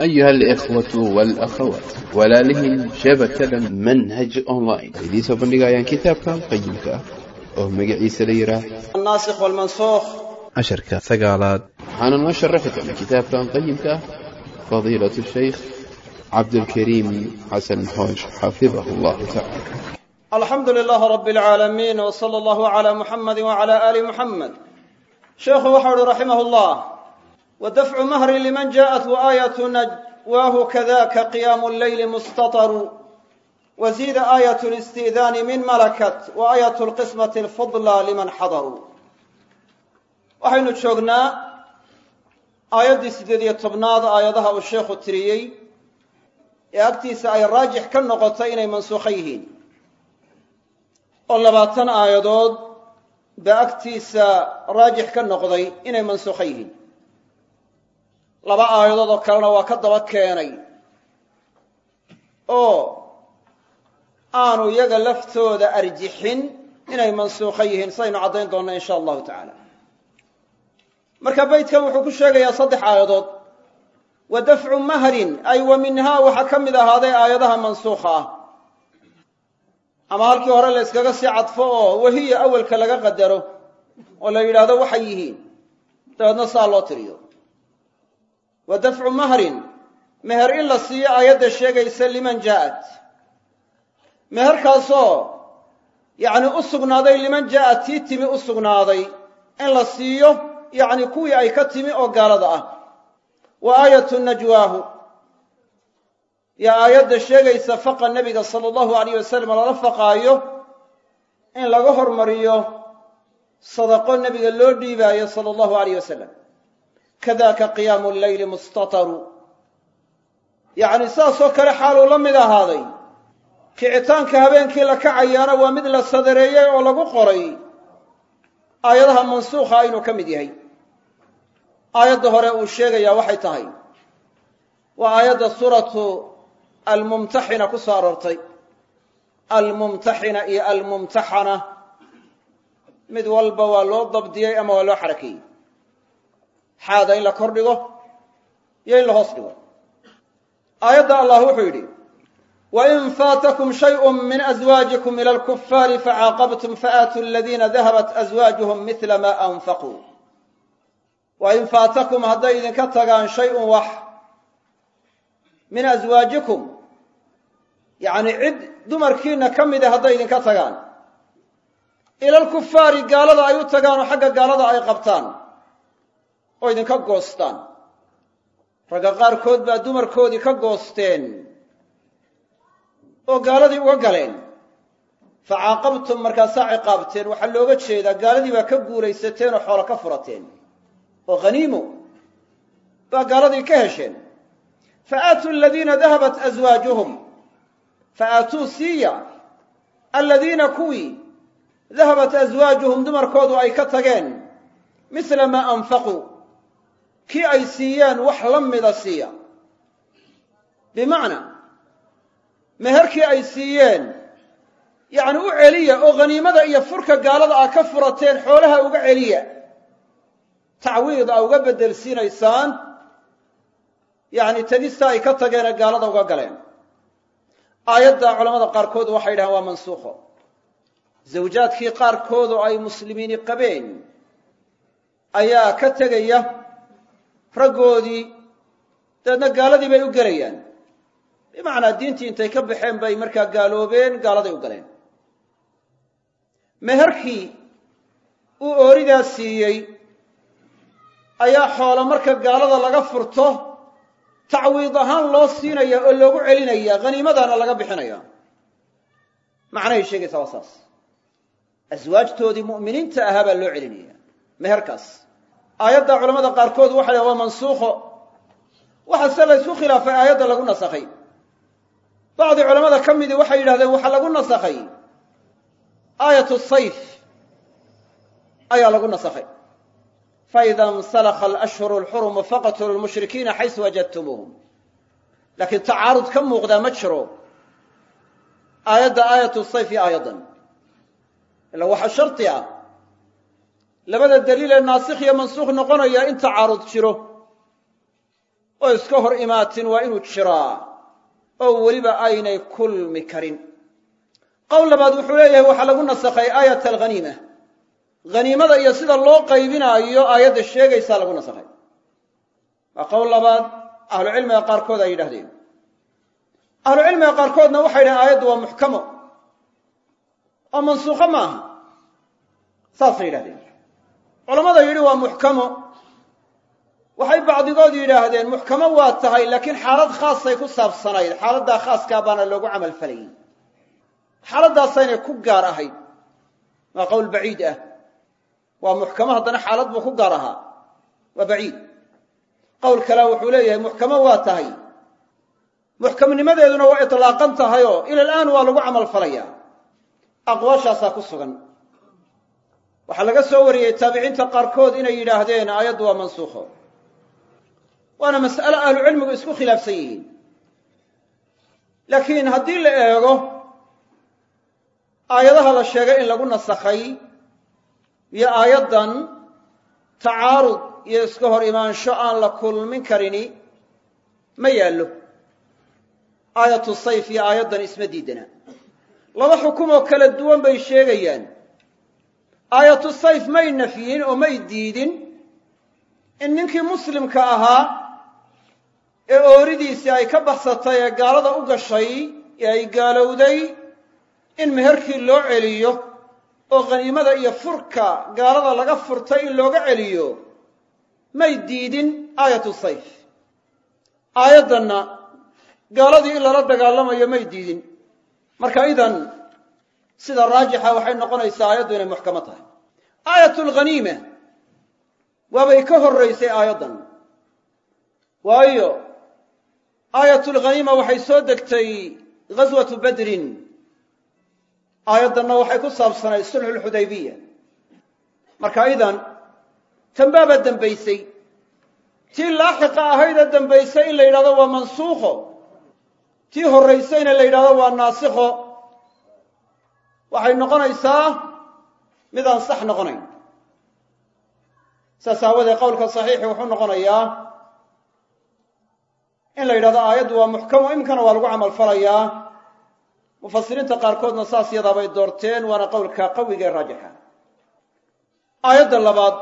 أيها الإخوة والأخوات walaalihii shabakada manhaj online idiin soo bandhigayaan kitaabkan qayimka ah oo magaciisa la yidhaah الناسخ والمنسوخ casharka sagaalaad waxaana noo sharaxi doona kitaabkan qayimka ah fadiilaة الshaykh cabdulkariim xasan xoosh xafidahu allahu tacala الحمد لله رب العالمين وصلى الله على محمد وعلى آل محمد شيخ وحر رحمه الله wadafcu mahri liman jaءat waayatu najwaahu kadaka qiyaamu leyli mustataru waziida aayat اlistidaani min malakat waaayat lqismati alfudla liman xadaruu waxaynu joognaa aayaddii siddeed iyo tobnaad aayadaha uu sheekhu tiriyey ee agtiisa ay raajix ka noqotay inay mansuukho yihiin oo labaatan aayadood baa agtiisa raajix ka noqday inay mansuukho yihiin laba aayadood oo kalena waa ka daba keenay. Oo aanu iyaga laftooda arjixin inay mansuukho yihiin sidaynu caddayn doonno in sha allahu tacaala. Marka beytkan wuxuu ku sheegayaa saddex aayadood. Wa dafcu mahrin ay wa minhaa waxaa ka mid ahaaday aayadaha mansuukha ah. Ama halkii hore la yskaga sii cadfo oo wahiya awelka laga qadaro oo la yidhaahdo waxay yihiin dabeedna saa loo tiriyo wa dafcu mahrin. Meher in la siiyo aayadda sheegaysa liman jaa'at meherkaasoo yacni u sugnaaday liman jaa'at tii timi u sugnaaday. In la siiyo yacni kuwii ay ka timi oo gaalada ah. Wa aayatu najwaahu. Yo aayadda sheegaysa faqa nebiga sala allahu alayh wasalam lala faqaayo in laga hormariyo sadaqo nebiga loo dhiibaayo sala allahu alayh wasalam kadaka qiyaamu leyli mustataru. Yacni saasoo kale xaaluu la mid ahaaday. Kicitaanka habeenkii la kacayaana waa mid la sadareeyey oo lagu qoray. Aayadaha mansuukha inuu ka mid yahay. Aayadda hore uu sheegayaa waxay tahay. Waa aayadda suuratu almumtaxina ku soo aroortay. Almumtaxina iyo almumtaxana. Mid walba waa loo dabdiyey ama waa loo xarakeeyey xaada in la kor dhigo iyo in la hoos dhigo. Aayadda allah wuxuu yidhi wain faatakum shayء min azwaajikum ila alkufaari facaaqabtum faaatuu aladiina dahabat aswaajuhum midla ma anfaquu wain faatakum hadday idinka tagaan shay-un wax min aswaajikum yacni cid dumarkiina ka mida hadday idinka tagaan. Ila alkufaari gaalada ay u tagaan oo xagga gaalada ay qabtaan oo idinka goostaan. Ragga qaarkood baa dumarkoodii ka goosteen oo gaaladii uga galeen. Facaaqabtum markaasaa ciqaabteen. Waxaa looga jeedaa gaaladii baa ka guulaysateen oo xoolo ka furateen. Oo haniimo baa gaaladii ka hesheen. Fa aatuu aladiina dahabat aswaajuhum fa aatuu siiya aladiina kuwii dahabat aswaajuhum dumarkoodu ay ka tageen. Misla maa anfaquu kii ay siiyeen wax la mida siiya. Bimacnaa meherkii ay siiyeen yacni u celiya oo khaniimada iyo furka gaalada ah ka furateen xoolaha uga celiya. Tacwiid a uga beddelsiinaysaan yacni tegista ay ka tageen ee gaalada uga galeen. Aayadda culamada qaarkood waxay yidhahaan waa mansuukho. Zawjaadkii qaarkood oo ay muslimiini qabeen ayaa ka tegaya raggoodii dabeedna gaaladii bay u gelayaan. Bimacnaa diintii intay ka baxeen bay markaa gaaloobeen gaaladay u galeen. Meherkii uu ooridaa siiyey ayaa xoolo marka gaalada laga furto tacwiid ahaan loo siinaya oo loogu celinaya haniimadaana laga bixinaya. Macnahay sheegaysaa waa saas. Aswaajtoodii mu'miniinta ahaa baa loo celinaya meherkaas aayadda culamada qaarkood waxay dhahan waa mansuukho. Waxaase la ysku khilaafay aayadda lagu nasakhay. Bacdi culamada ka midii waxay yidhahdeen waxaa lagu nasakhay. Aayatu sayf ayaa lagu nasakhay. Faida insalakha alashhuru alxurumu faqtulu lmushrikiina xaysu wajadtumuuhum. Laakiin tacaarud ka muuqdaa ma jiro aayadda aayatu sayf iyo aayaddan ila waxaa shardi ah labada daliil ee naasikh iyo mansuukh noqonaya in tacaarud jiro oo iska hor imaatin waa inuu jiraa oo weliba aynay kulmi karin. Qowl labaad wuxuu leeyahay waxaa lagu nasakhay aayat alghaniima. Haniimada iyo sida loo qaybinaayo aayadda sheegaysaa lagu nasakhay. Waa qowl labaad ahlucilmiga qaarkood ay yidhahdeen ahlucilmiga qaarkoodna waxay yidhahen aayaddu waa muxkamo oo mansuukho ma aha saasay yidhahdeen culammada yidhi waa muxkamo. Waxay bacdigood yidhaahdeen muxkamo waa tahay laakiin xaalad khaasay ku saabsanayd. Xaaladdaa khaaskaa baana loogu camal falayay xaaladaasaynay ku gaar ahayd. Waa qowl baciid ah. Waa muxkamo haddana xaalad buu ku gaar ahaa. Waa baciid. Qowl kalea wuxuu leeyahay muxkamo waa tahay. Muxkamnimadeeduna waa itlaaqan tahayoo ila alaan waa lagu camal falayaa. Aqwaashaasaa ku sugan waxaa laga soo wariyey taabiciinta qaarkood inay yidhaahdeen aayaddu waa mansuukho. Waana mas'ale ahlucilmigu isku khilaafsan yihiin. Laakiin haddii la eego aayadaha la sheegay in lagu nasakhay iyo aayaddan tacaarud iyo iska hor imaansho aan la kulmin karini ma yaallo. Aayatu sayf iyo aayaddan isma diidana. Laba xukumoo kala duwan bay sheegayaan aayatu sayf may nafyin oo may diidin. In ninkii muslimka ahaa ee ooridiisii ay ka baxsatay ee gaalada u gashay ee ay gaalowday in meherkii loo celiyo oo khaniimada iyo furka gaalada laga furtay in looga celiyo may diidin aayatu sayf. Aayaddanna gaaladii in lala dagaalamayo may diidin. Marka idan sida raajixa waxay noqonaysaa aayaddu inay muxkamo tahay. Aayat alghaniima waabay ka horraysay aayaddan. Waayo aayat alghaniima waxay soo degtay ghaswatu badrin. Aayaddanna waxay ku saabsanayd sulxu lxudaybiya marka idan tanbaaba dembaysay tii laaxiqa ahaydee dembaysay in la yidhahdo waa mansuukho. Tii horraysayna la yidhahdo waa naasikho waxay noqonaysaa midaan sax noqonayn. Saas aawadee qowlka saxiixi wuxuu noqonayaa in la yidhahdo aayaddu waa muxkamo iminkana waa lagu camal falayaa. Mufasiriinta qaarkoodna saas yadaabay doorteen waana qowlka qawiga ee raajixa. Aayadda labaad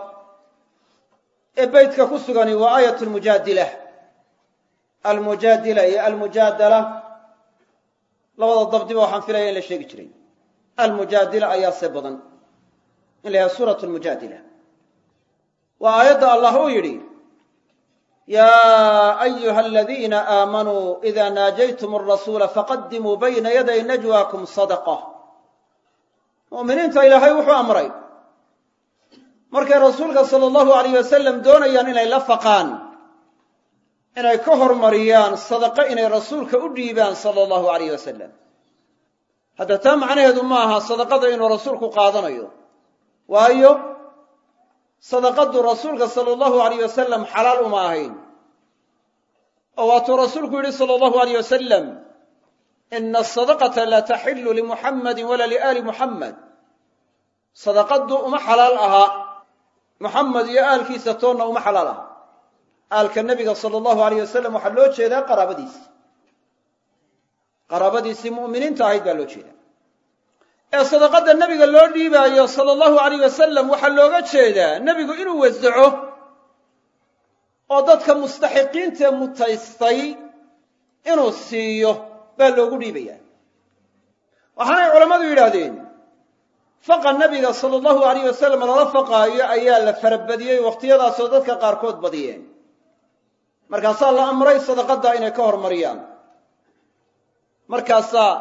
ee beytka ku sugani waa aayat lmujaadila almujaadila iyo almujaadala. Labada dabdiba waxaan filaya in la sheegi jiray almujaadila ayaa se badan. In la yahay suurat lmujaadila waa aayadda allah uu yidhi yaa ayuha aladiina aamanuu ida naajaytum arasuula faqadimuu bayna yaday najwaakum sadaqa. Mu'miniinta ilaahay wuxuu amray. Markay rasuulka sala allahu alayh wasalam doonayaan inay la faqaan inay ka hormariyaan sadaqo inay rasuulka u dhiibaan sala allahu alayh wasalam hadda taa macnaheedu ma aha sadaqada inuu rasuulku qaadanayo. Waayo sadaqadu rasuulka sala allahu alayh wasalam xalaal uma ahayn. Oo waatuu rasuulku yidhi sala allahu alayh wasalam ina asadaqata laa taxilu limuxammadin walaa liaali muxammed sadaqadu uma xalaal aha. Muxamed iyo aalkiisa toonna uma xalaal aha. Aalka nebiga sala allahu alayh wasalam waxaa loo jeedaa qaraabadiisi qaraabadiisii mu'miniinta ahayd baa loo jeedaa. Ee sadaqadda nebiga loo dhiibaayo sala allahu alayh wasalam waxaa looga jeedaa nebigu inuu wasaco oo dadka mustaxiqiintae mutaystay inuu siiyo baa loogu dhiibayaa. Waxaanay culammadu yidhaahdeen faqa nebiga sala allahu alayh wasalam lala faqaayo ayaa la farabadiyey wakhtiyadaasoo dadka qaarkood badiyeen. Markaasaa la amray sadaqadda inay ka hormariyaan markaasaa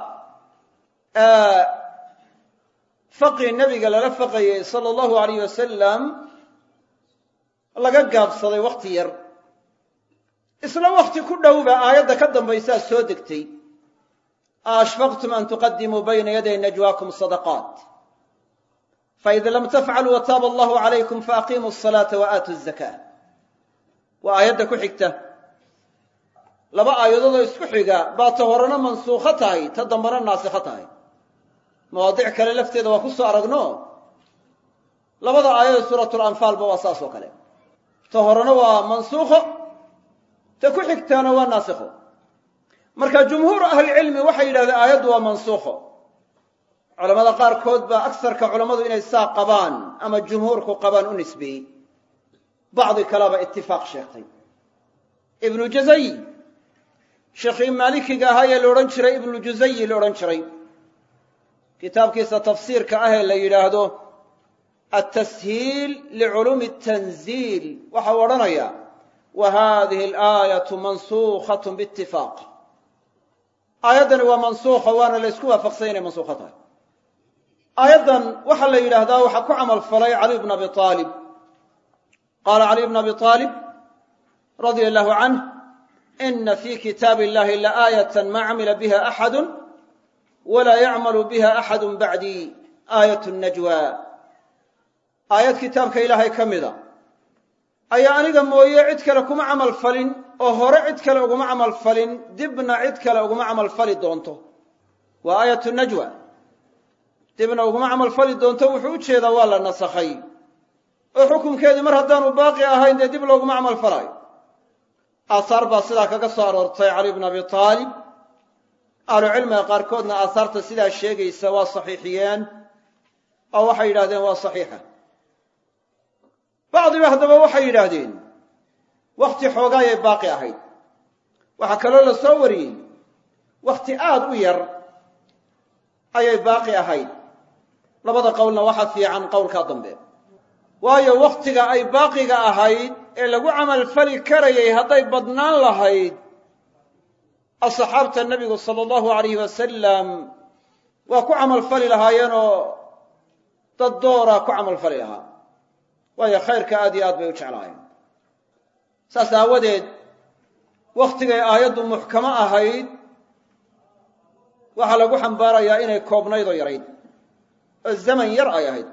faqii nebiga lala faqayey sala allahu alayh wasalam laga gaabsaday wakhti yar. Isla wakhti ku dhowba aayadda ka dambaysaa soo degtay. A ashfaqtum an tuqadimuu bayna yaday najwaakum sadaqaat. Faid lam tafcaluu wataaba allahu calaykum faaqiimuu asalaata wa aatu zakaa waa aayadda ku xigta laba aayadoodoo isku xiga baa ta horena mansuukho tahay ta dambena naasikho tahay. Mawaadic kale lafteeda waa ku soo aragno labada aayada suuratulanfaalba waa saas kale. Ta horena waa mansuukho ta ku xigtaana waa naasikho marka jumhuuru ahlicilmi waxay yidhahdeen aayaddu waa mansuukho culamada qaarkood baa agsarka culammadu inay saa qabaan ama jumhuurku qabaan u nisbeeyey bacdi kaleba itifaaq sheegtay. Ibnu jazay sheekhii maalikiga ahaa ee la odhan jiray ibnu juzayi la odhan jiray. Kitaabkiisa tafsiirka ah ee la yidhaahdo altashiil liculuumi tanziil. Waxa uu odhanayaa wa hadihi alaayatu mansuukhat biitifaaq aayaddani waa mansuukha waana la ysku waafaqsay inay mansuukho tahay. Aayaddan waxaa la yidhaahdaa waxaa ku camal falay caliy bn abi aalib qaala caliy bn abi aalib radia allahu canh ina fi kitaabi illahi laaayat ma camila biha axadu walaa yacmalu biha axadu bacdii aayat najwa aayad kitaabka ilaahay ka mida ayaa aniga mooye cid kale kuma camal falin oo hore cid kale uguma camal falin dibna cid kale uguma camal fali doonto waa aayat najwa dibna uguma camal fali doonto wuxuu u jeedaa waa la nasakhay oo xukunkeedii mar haddaanu baaqi ahayn dee dib looguma camal falaayo aahaar baa sidaa kaga soo aroortay cali bn abi aalib ahlucilmiga qaarkoodna aahaarta sidaa sheegaysa waa saxiixiyeen oo waxay yidhahdeen waa saxiixa. Bacdiba haddaba waxay yidhaahdeen wakhti xoogaayay baaqi ahayd. Waxaa kaloo la soo wariyey wakhti aad u yar ayay baaqi ahayd. Labada qowlna waxa fiican qowlkaa dambe waayo wakhtiga ay baaqiga ahayd ee lagu camalfali karayay hadday badnaan lahayd asxaabta nebigu sala allahu alayh wasalam waa ku camalfali lahaayeenoo dad dooraa ku camalfali lahaa. Waayo khayrka aad iyo aad bay u jeclaayeen. Saas aawadeed wakhtigay aayaddu muxkamo ahayd waxaa lagu xambaarayaa inay koobnayd oo yarayd. Oo zaman yar ay ahayd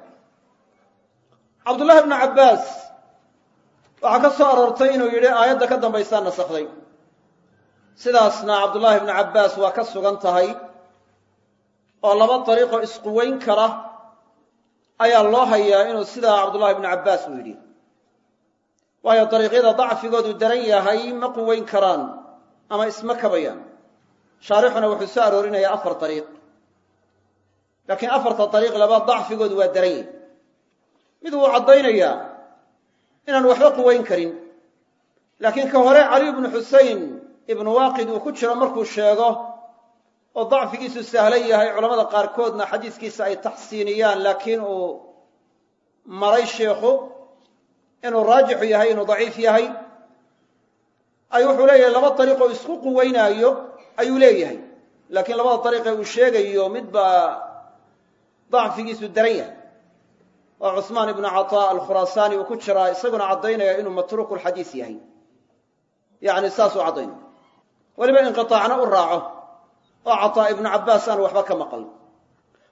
cabdullahi bnu cabbaas waxaa ka soo aroortay inuu yidhi aayadda ka dambaysaa nasakday sidaasna cabdullaahi bnu cabbaas waa ka sugan tahay oo laba dariiqoo isquweyn kara ayaa loo hayaa inuu sidaa cabdullahi bnu cabbaas uu yidhi. Waayo dariiqyada dacfigoodu daran yahay ma quweyn karaan ama isma kabayaan. Shaarixuna wuxuu soo aroorinayaa afar dariiq. Laakiin afarta dariiq laba dacfigoodu waa daran yahy mid wuu caddaynayaa inaan waxba quweyn karin. Laakiin ka hore cali bnu xusein ibnu waaqid uu ku jiro markuu sheego oo dacfigiisu sahlan yahay culamada qaarkoodna xadiiskiisa ay taxsiiniyaan laakiin uu maray sheikhu inuu raajixu yahay inuu daciif yahay. Ay wuxuu leeyahay laba dariiqoo isku quweynaayo ayuu leeyahay. Laakiin labada dariiqee uu sheegayo mid baa dacfigiisu daran yahay oo cusmaan ibnu cataa alkhuraasaani uu ku jiraa isaguna caddaynaya inuu matruuku lxadiis yahay. Yacni saasuu caddaynaya weliba inqiaacna u raaco oo cataa ibnu cabbaas aan waxba ka maqal.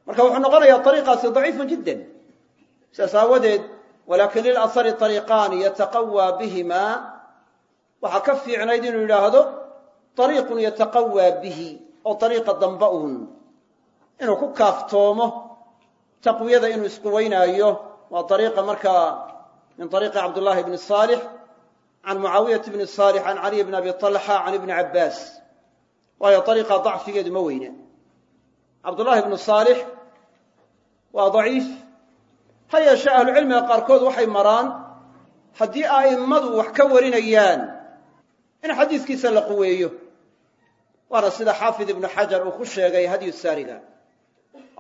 Marka wuxuu noqonayaa ariiqaasi daciifun jiddan. Sidaas aawadeed walaakin lilasari ariiqaani yataqawaa bihima. Waxaa ka fiicnayd inuu yidhaahdo ariiqun yataqawaa bihi oo ariiqa damba uun. Inuu ku kaaftoomo taqwiyada inuu isquweynaayo waa ariiqa markaa min ariiqi cabdullaahi bni saalix can mucaawiyati bni saalix can caliy bni abi talxa can ibni cabbaas waayo ariiqa dacfigeedu ma weyne. Cabdullaahi bnu saalix waa daciif. Ha yeeshee ahlucilmiga qaarkood waxay maraan haddii a'immadu wax ka warinayaan in xadiiskiisa la quweeyo waana sida xaafid ibnu xajar uu ku sheegay hadyu saariga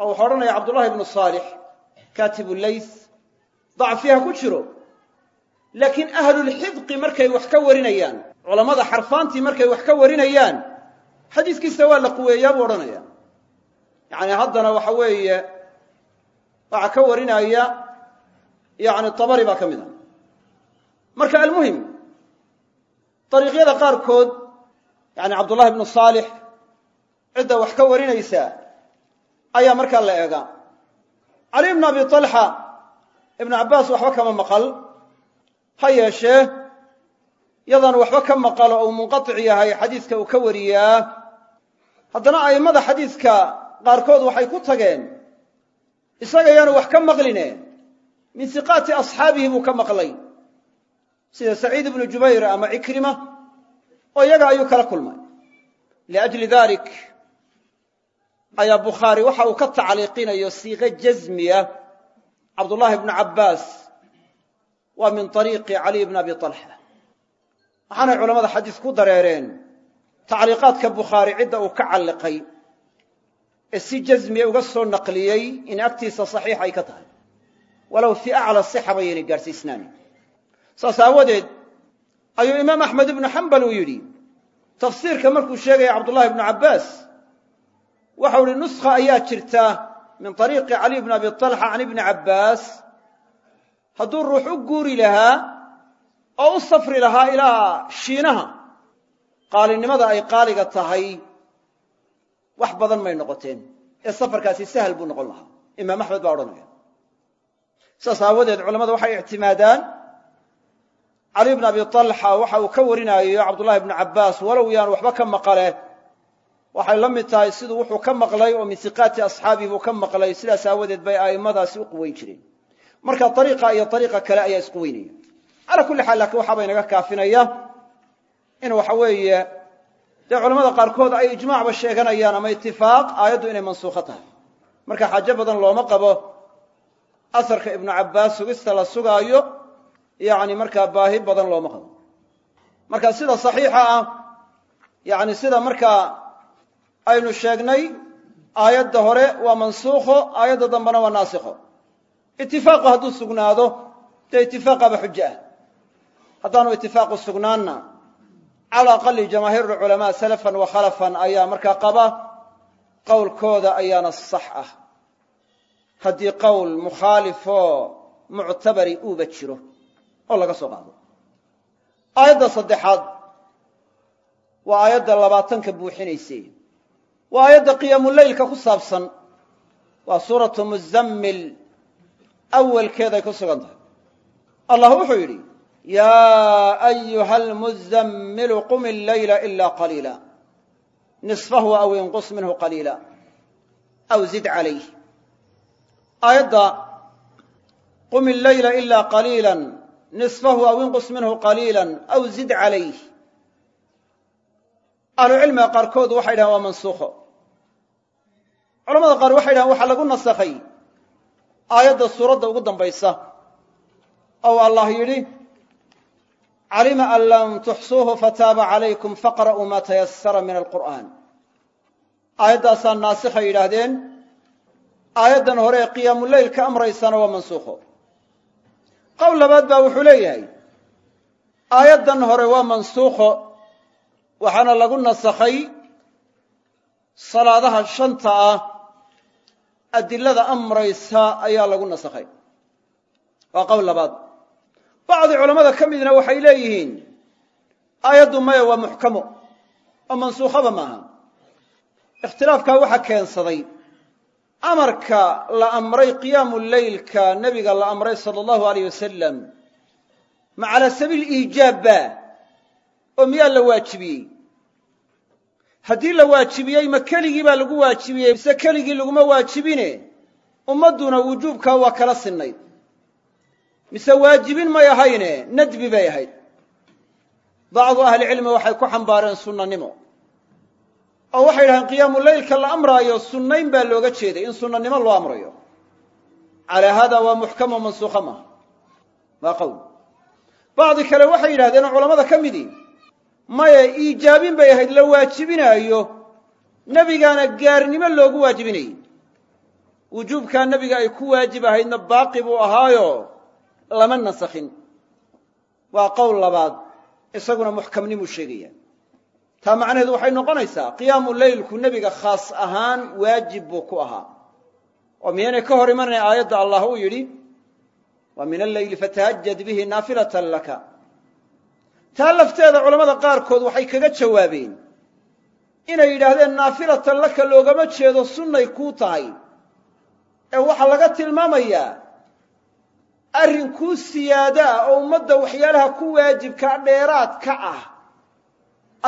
oo wuxuu odhanaya cabdullahi ibnu saalix katibu lays dacfiha ku jiro. Laakiin ahlulxidqi markay wax ka warinayaan culammada xarfaantii markay wax ka warinayaan xadiiskiisa waa la quweeyaa buu odhanaya yacni haddana waxa weeye waxaa ka warinaya yani tabari baa ka mid a marka almuhim dariiqyada qaarkood yani cabdullahi ibnu saalix cidda wax ka warinaysa ayaa markaa la eegaa. Cali ibnu abi talxa ibnu cabbaas waxba kama maqal. Ha yeeshee yadan waxba ka maqal oo uu munqatic yahay xadiiska uu ka wariyaa. Haddana a'immada xadiiska qaarkood waxay ku tageen isaga yaanu wax ka maqline min siqaati asxaabihi buu ka maqlay. Sida saciid ibnu jubayr ama cikrima oo iyaga ayuu kala kulmay. Liajli dalik ayaa bukhaari waxa uu ka tacliiqinayo siiqe jasmiya cabdullaahi bnu cabbaas waa min ariiqi caliy bn abi talxa waxaanay culamada xadiis ku dareereen tacliiqaadka bukhaari cidda uu ka calliqay ee si jasmiya uga soo naqliyey in agtiisa saxiix ay ka tahay. Walow fii acla sixa bayaynay gaadhsiisnaani saas aawadeed ayuu imaam axmed ibnu xambal uu yidhi tafsiirka markuu sheegaya cabdullahi bnu cabbaas waxau ihi nuskha ayaa jirta min ariiqi caliy bn abi talxa can ibni cabbaas. Hadduu ruux u guuri lahaa oo u safri lahaa ilaa shiinaha qaalinimada ay qaaliga tahay wax badan may noqoteen. Ee safarkaasi sahal buu noqon lahaa. Imaam axmed baa odhanaya. Saas aawadeed culamada waxay ictimaadaan cali bn abi talxa waxa uu ka warinaayo cabdullahi bnu cabbaas walow yaan waxba ka maqale waxay la mid tahay siduu wuxuu ka maqlay oo min siqaati asxaabihi buu ka maqlay. Sidaas aawadeed bay a'immadaasi u quweyn jireen. Marka ariiqa iyo ariiqa kale ayaa isquweynaya calaa kulli xaal laakiin waxaaba inaga kaafinaya in waxa weeye dee culamada qaarkood ay ijmaacba sheeganayaan ama itifaaq aayaddu inay mansuukho tahay. Marka xaajo badan looma qabo. Asarka ibnu cabbaas sugista la sugaayo yani markaa baahi badan looma qabo. Marka sida saxiixa ah yani sida markaa aynu sheegnay aayadda hore waa mansuukho aayadda dambena waa naasikho itifaaqu hadduu sugnaado dee itifaaqaba xujo ah. Haddaanu itifaaqu sugnaanna cala aqali jamaahiir culamaa salafan wa khalafan ayaa markaa qaba qowlkooda ayaana sax ah. Haddii qowl mukhaalifoo muctabari uuba jiro oo laga soo qaado. Aayadda saddexaad waa aayadda labaatanka buuxinayse waa aayadda qiyaamuleylka ku saabsan. Waa suuratu muzammil. Awalkeeday ku sugan tahay. Allah wuxuu yidhi yaa ayuha almuzammilu qum illayla ila qaliila nisfahu aw inqus minhu qaliila aw zid calayh aayadda qum illayla ila qaliila nisfahu aw inqus minhu qaliila aw zid calayh ahlucilmiga qaarkood waxay dhahaan waa mansuukho. culamada qaar waxay dhahaan waxaa lagu nasakhay aayadda suuradda ugu dambaysa ou allah yidhi calima an lam tuxsuuhu fataaba calaykum faqra'uu ma tayasara min alqur'aan. Aayaddaasaa naasikhay yidhaahdeen aayaddan hore ee qiyaamuleyl ka amraysana waa mansuukho. Qowl labaad baa wuxuu leeyahay aayaddan hore waa mansuukho waxaana lagu nasakhay salaadaha shanta ah adilada amraysa ayaa lagu nasakhay. Waa qowl labaad. Bacdi culammada ka midna waxay leeyihiin aayaddu maya waa muxkamo oo mansuukhaba maaha. Ikhtilaafkaa waxaa keensaday amarka la amray qiyaamu leylka nebiga la amray sala allahu aleyh wasalam ma calaa sabiil iijaabba oo miyaa la waajibiyey? Haddii la waajibiyey ma keligii baa lagu waajibiyey mise keligii laguma waajibine? Ummadduna wujuubkaa waa kala sinnayd. Mise waajibin may ahayne nadbi bay ahayd. Bacdu ahlicilmi waxay ku xambaareen sunnanimo. Oo waxay yidhahdeen qiyaamu leylka la amraayo sunnayn baa looga jeeday in sunnanimo loo amrayo. Calaa haada waa muxkamo mansuukha maaha. Waa qowl. Bacdi kale waxay yidhahdeen oo culamada ka midii maye iijaabin bay ahayd la waajibinaayo. Nebigaana gaarnimo loogu waajibinayey. Wujuubkaa nebiga ay ku waajib ahaydna baaqi buu ahaayo. Lama nasakhin. Waa qowl labaad. Isaguna muxkamnimuu sheegaya. Taa macnaheedu waxay noqonaysaa qiyaamu leylku nebiga khaas ahaan waajib buu ku ahaa. Oo miyaynay ka hor imanaya aayadda allah uu yidhi wa min alleyli fatahajad bihi naafilatan laka taa lafteeda culammada qaarkood waxay kaga jawaabeen. Inay yidhaahdeen naafilatan laka loogama jeedo sunnay kuu tahay. Ee waxaa laga tilmaamayaa arrin kuu siyaado ah oo ummadda waxyaalaha ku waajibkaa dheeraad ka ah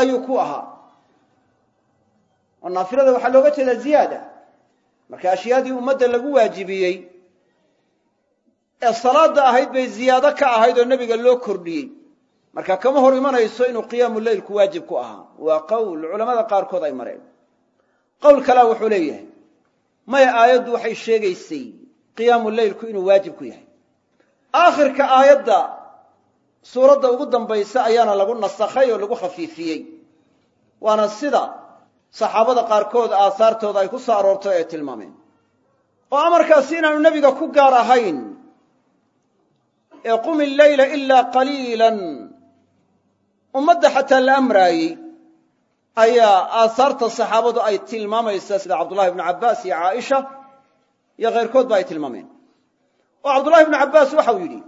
ayuu ku ahaa. Oo naafilada waxaa looga jeedaa ziyaada. Marka ashyaadii ummadda lagu waajibiyey ee salaadda ahayd bay ziyaado ka ahayd oo nebiga loo kordhiyey marka kama hor imanayso inuu qiyaamu leylku waajib ku ahaa. Waa qowl culamada qaarkood ay mareen. Qowl kalea wuxuu leeyahay maya aayaddu waxay sheegaysay qiyaamu leylku inuu waajib ku yahay. Aakhirka aayadda suuradda ugu dambaysa ayaana lagu nasakhay oo lagu khafiifiyey. Waana sida saxaabada qaarkood aahaartooda ay ku soo aroortay ay tilmaameen. Oo amarkaasi inaanu nebiga ku gaar ahayn. Ee qumi leyla ilaa qaliilan ummadda xataa la amraayey ayaa aahaarta saxaabadu ay tilmaamaysaa sida cabdullahi ibnu cabbaas iyo caaisha iyo khayrkoodba ay tilmaameen. Oo cabdullahi ibnu cabbaas waxau yidhi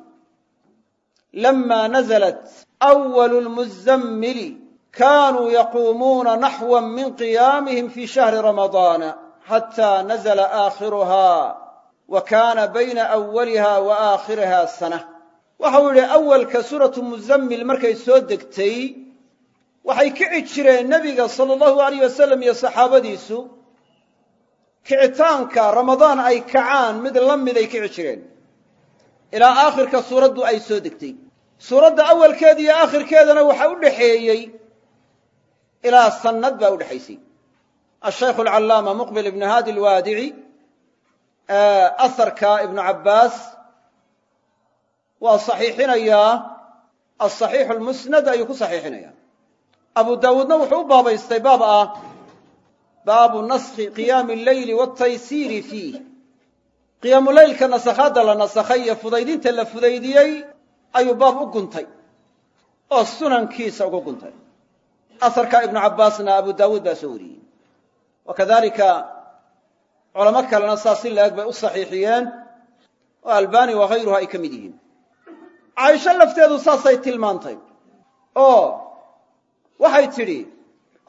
lama naزlat أwalu lmuzammili kanuu yaquumuuna naxwa min qiyaamihim fi shahri ramadaana xata nazla aakhiruha wa kana bayna awaliha wa aakhiriha sana waxau yidhi awalka suuratu muzammil markay soo degtay waxay kici jireen nebiga sala allahu alayh wasalam iyo saxaabadiisu. Kicitaanka ramadaan ay kacaan mid la miday kici jireen. Ilaa aakhirka suuraddu ay soo degtay. Suuradda awalkeeda iyo aakhirkeedana waxa u dhexeeyey ilaa sannad baa u dhexaysay ashaykhu alcallaama muqbil ibnu haadi alwaadici aharka ibnu cabbaas waa saxiixinayaa asaxiixu lmusnad ayuu ku saxiixinaya. Abu daawuudna wuxuu u baabaystay baab ah baabu naskhi qiyaami alleyli waataysiiri fiih. Qiyaamu leylka nasakhaadda la nasakhay iyo fudaydinta la fudaydiyey ayuu baab u guntay oo sunankiisa ugu guntay. Aharka ibnu cabbaasna abu daawuud baa soo wariyey. Wa kadalika culamo kalena saas in la-eg bay u saxiixiyeen oo albani wa ay ka mid yihiin caaisho lafteedu saasay tilmaantay oo waxay tidhi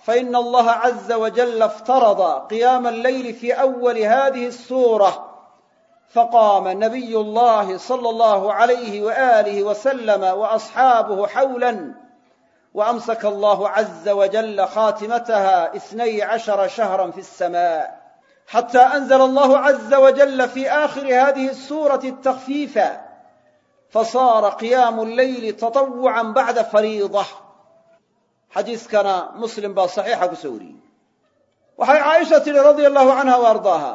faina allaha caza wajalla iftarada qiyaama alleyli fii awali hadihi الsuura faqaama nabiy اllahi salى اllahu عalayh walih waslama waasxaabuhu xawla waamsaka allahu caza wajalla khaatimatha isnay cashara shahra fi الsma xata anzla allahu caza wajalla fi akhiri hadihi الsurati الtakfiifa fasaara qiyaamu alleyli taطawuca bacda fariidah xadiiskana muslim baa saxiixa ku soo wariyey waxay caaisha tidhi radia allahu canha wa ardaaha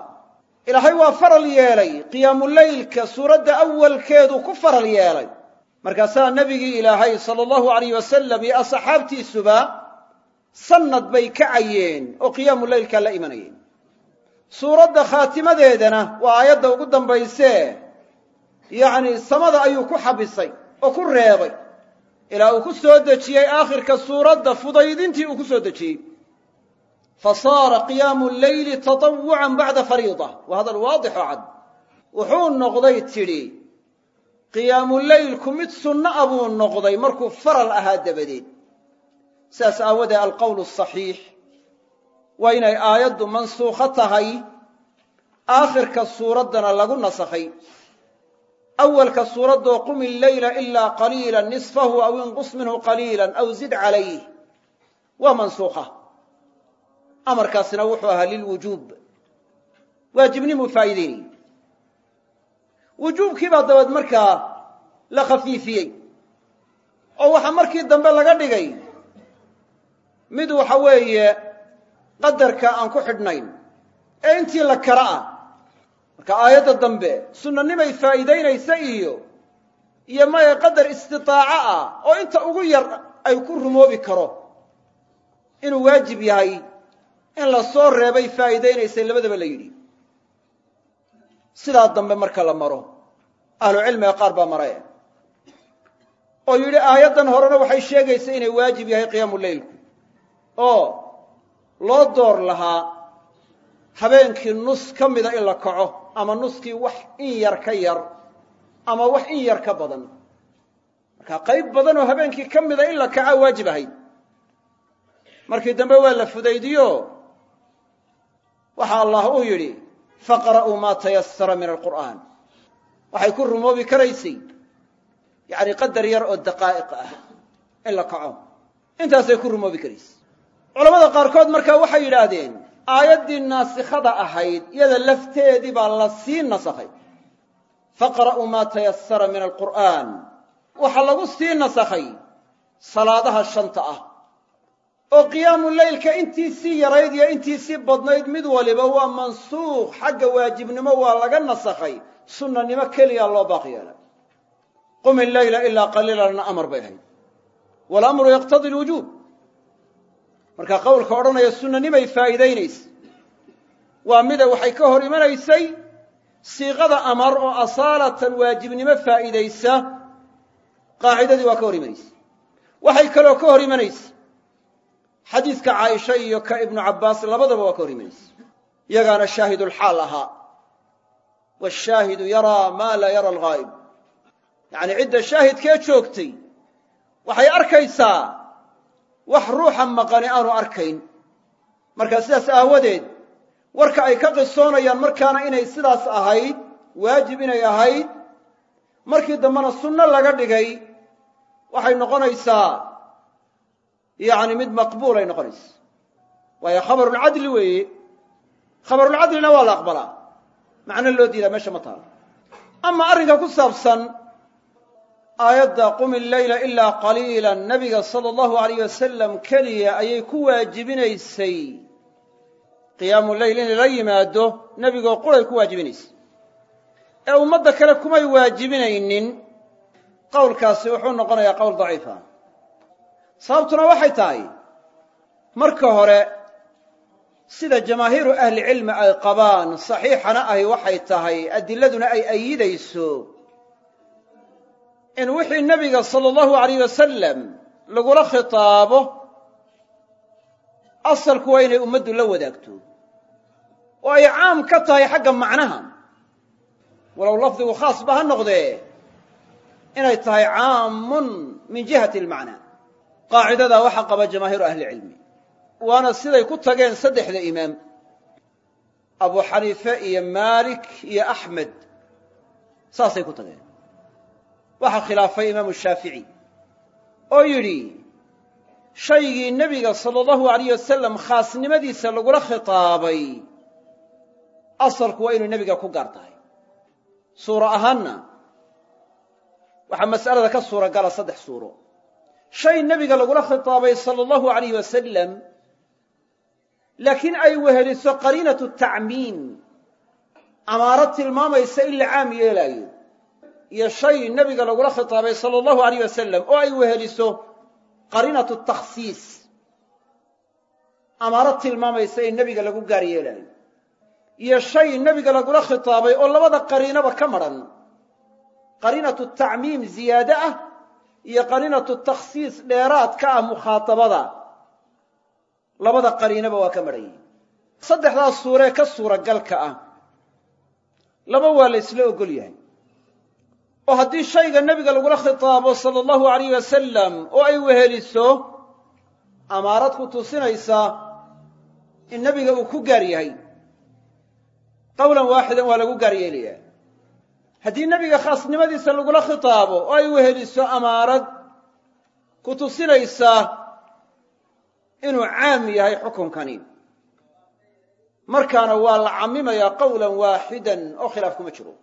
ilaahay waa faral yeelay qiyaamuleylka suuradda awalkeedu ku faral yeelay markaasaa nebigii ilaahay sala allahu alayh wasalam iyo asxaabtiisuba sannad bay kacayeen oo qiyaamu leylkaa la imanayeen suuradda khaatimadeedana waa aayadda ugu dambaysee yacni samada ayuu ku xabisay oo ku reebay. Ilaa uu ku soo dejiyey aakhirka suuradda fudaydintii uu ku soo dejiyey. Fasaara qiyaamu leyli taطawucan bacda fariida. Waa hadal waadix oo cad. Wuxuu noqday tidhi qiyaamu leylku mid sunno a buu noqday markuu faral ahaa dabadeed. Sidaas aawadee alqowl asaxiix waa inay aayaddu mansuukho tahay. Aakhirka suuraddana lagu nasakhay awalka suuraddoo qumi leyla ilaa qaliila nisfahu aw inqus minhu qaliila aw zid calayh waa mansuukha amarkaasina wuxuu ahaa lilwujuub waajibnimuu faa'iideynayey wujuubkii baa dabeed markaa la khafiifiyey oo waxaa markii dambe laga dhigay mid waxa weeye qadarka aan ku xidhnayn ee intii la kara marka aayadda dambe sunnanimay faa'iidaynaysa iyo iyo maya qadar istitaaco ah oo inta ugu yar ay ku rumoobi karo. Inuu waajib yahay in la soo reebay faa'iidaynaysay labadaba la yidhi. Sidaa dambe marka la maro ahlucilmiga qaar baa maraya oo yidhi aayaddan horena waxay sheegaysa inay waajib yahay qiyaamu leylku oo loo door lahaa habeenkii nus ka mida in la kaco ama nuskii wax in yar ka yar ama wax in yar ka badan. Marka qayb badan oo habeenkii ka mida in la kaca waajib ahayd. Markii dambe waa la fudaydiyo. Waxa allah uu yidhi faqra'uu maa tayasara min alqur'aan waxay ku rumoobi karaysay yacni qadar yar oo daqaa'iq ah in la kaco. Intaasay ku rumoobi karaysay. Culamada qaarkood markaa waxay yidhaahdeen aayaddii naasikhada ahayd iyada lafteedii baa la sii nasakhay. Faqra'uu maa tayasara min alqur'aan. Waxaa lagu sii nasakhay salaadaha shanta ah. Oo qiyaamu leylka intiisii yarayd iyo intiisii badnayd mid waliba waa mansuukh xagga waajibnimo waa laga nasakhay. Sunnanimo keliya loo baaq yeelay. Qum illeyla ilaa qaliilanna amar bay ahayd. Walamru yaqtadi lwujuub marka qowlka odhanaya sunnanimay faa'iidaynaysa waa mida waxay ka hor imanaysay siiqada amar oo asaalatan waajibnimo faa'iidaysa. Qaacidadii waa ka hor imanaysa waxay kaloo ka hor imanaysa xadiidka caaisha iyo ka ibnu cabbaas labadaba waa ka hor imanaysa yagaana shaahidulxaal ahaa. Washaahidu yaraa maa laa yara alghaa'ib. Yacni cidda shaahidkee joogtay waxay arkaysaa wax ruuxa maqani aanu arkayn. Marka sidaas aawadeed warka ay ka qisoonayaan markaana inay sidaas ahayd waajib inay ahayd markii dambena sunno laga dhigay waxay noqonaysaa yacni mid maqbuulay noqonaysa. Waayo khabarulcadli weeye khabarulcadlina waa la aqbalaa. Macno loo diidaa meesha ma taalo ama arrinka ku saabsan aayadda qum illeyla ilaa qaliila nabiga sala allahu alayh wasalam keliya ayay ku waajibinaysay. Qiyaamu leyl inay la yimaado nebigoo quray ku waajibinaysay. Ee ummadda kale kumay waajibinaynin. Qowlkaasi wuxuu noqonayaa qowl daciifa. Sababtuna waxay tahay marka hore sida jamaahiiru ahlicilmi ay qabaan saxiixana ahi waxay tahay adiladuna ay ayidayso in wixii nebiga sala allahu alayh wasalam lagula khitaabo asalku waa inay ummaddu la wadaagto. Oo ay caam ka tahay xagga macnaha. Walow lafdigu khaasba ha noqdee inay tahay caamun min jihati almacnaa qaacidadaa waxaa qaba jamaahiiru ahlicilmi waana siday ku tageen saddexda imaam. Abu xaniife iyo maalik iyo axmed. Saasay ku tageen waxaa khilaafay imaamu shaafici oo yidhi shaygii nebiga sala allahu alayh wasalam khaasnimadiisa lagula khitaabay. Asalku waa inuu nebiga ku gaar tahay. Suuro ahaanna waxaa mas'alada ka suura gala saddex suuro. Shay nebiga lagula khitaabay sala allahu alayh wasalam laakiin ay weheliso qariinatu tacmiim amaarad tilmaamaysa in la caam yeelaayo iyo shay nebiga lagula khitaabay sala allahu alayh wasalam oo ay weheliso qariinatu takhsiis amaarad tilmaamaysa in nebiga lagu gaar yeelaayo. Iyo shay nebiga lagula khitaabay oo labada qariinaba ka madhan qariinatu tacmiim ziyaade ah iyo qariinatu takhsiis dheeraad ka ah mukhaatabada. Labada qariinaba waa ka madhan yihiin saddexdaas suuree ka suuragalka ah. Laba waa la ysla ogol yahay oo haddii shayga nebiga lagula khitaabo sala allahu alayh wasalam oo ay weheliso amaarad ku tusinaysa in nebiga uu ku gaar yahay. Qowlan waaxidan waa lagu gaar yeelayaa. Haddii nebiga khaasnimadiisa lagula khitaabo oo ay weheliso amaarad ku tusinaysa inuu caam yahay xukunkani. Markaana waa la cammimayaa qowlan waaxidan oo khilaaf kuma jiro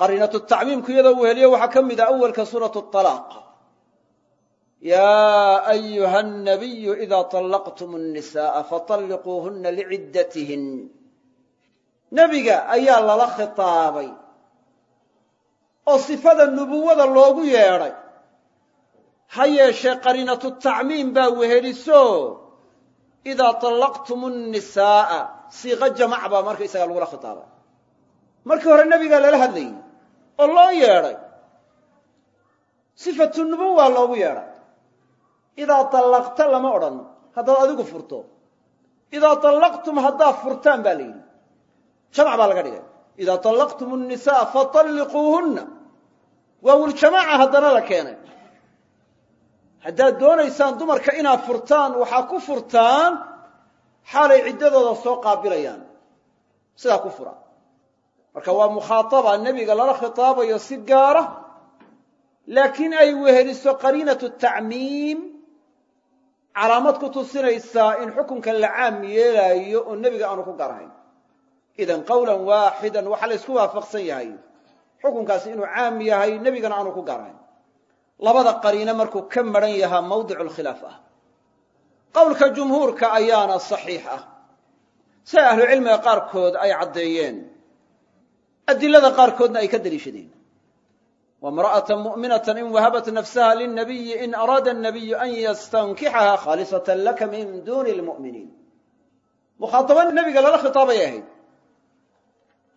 qariinatu tacmiimku iyadoo weheliyo waxaa ka mid ah awalka suuratu alaaq yaa ayuha nabiyu idaa طallaqtum الnisaءa faطalliquuhuna liciddatihin nebiga ayaa lala khitaabay oo sifada nubuwada loogu yeedhay ha yeeshee qariinatu tacmiim baa weheliso idaa طallaqtum الnisaa'a siiqo jamac baa markaysaga lagula khitaabay markii hore nebigaa lala hadlayey oo loo yeedhay sifatu nubuwa loogu yeedhay. Idaa dallaqta lama odhan haddaad adigu furto. Idaa dallaqtum haddaad furtaan baa la yidhi. Jamac baa laga dhigay. Idaa dallaqtum annisaa fatalliquuhunna waawuljamaaca haddana la keenay. Haddaad doonaysaan dumarka inaad furtaan waxaa ku furtaan xaalay ciddadooda soo qaabilayaan. Sidaa ku fura marka waa mukhaataba nebiga lala khitaabayo si gaara laakiin ay weheliso qariinatu tacmiim calaamad ku tusinaysaa in xukunka la caam yeelaayo oo nebiga aanu ku garahayn idan qowlan waaxidan waxaa la ysku waafaqsan yahay. Xukunkaasi inuu caam yahay nebigana aanu ku garahayn labada qariino markuu ka maran yahaa mawdicu lkhilaaf ah. Qowlka jumhuurka ayaana saxiix ah siday ahlucilmiga qaarkood ay caddeeyeen adilada qaarkoodna ay ka deliishadeen wamra'atan mu'minatan in wahabat nafsaha lilnabiyi in araada annabiyu an yastankixaha khaalisatan laka min duuni lmu'miniin mukhaataba nebiga lala khitaabay ahayd.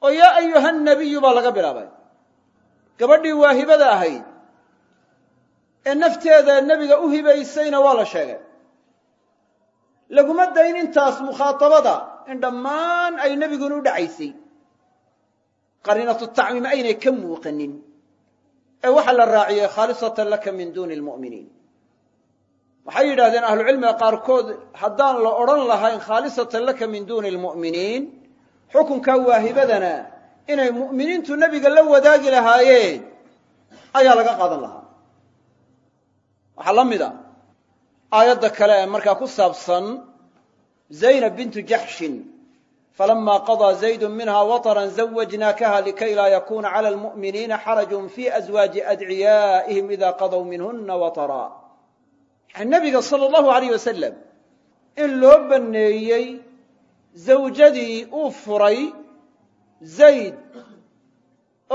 Oo yaa ayuha nabiyu baa laga bilaabay. Gabadhii waahibada ahayd. Ee nafteeda nebiga u hibaysayna waa la sheegay. Laguma dayn intaas mukhaatabada in dhammaan ay nebiguna u dhacaysay qariinatu tacmiim aynay ka muuqanin. Ee waxaa la raaciyey khaalisatan laka min duuni lmu'miniin. Waxay yidhahdeen ahlucilmiga qaarkood haddaan la odhan lahayn khaalisatan laka min duuni lmu'miniin xukunkaa waahibadana inay mu'miniintu nebiga la wadaagi lahaayeen ayaa laga qaadan lahaa. Waxaa la mid a aayadda kale ee markaa ku saabsan zaynab bintu jaxshin falama qaضىa zaydu minha waطran zawajnaakaha likay laa yakuna clى lmu'miniina xarajun fi aswaaji adciyaa'ihim ida qadw minhuna waطra yani nebiga salى اllahu alayh wasalam in loo banneeyey zawjadii uu furay zayd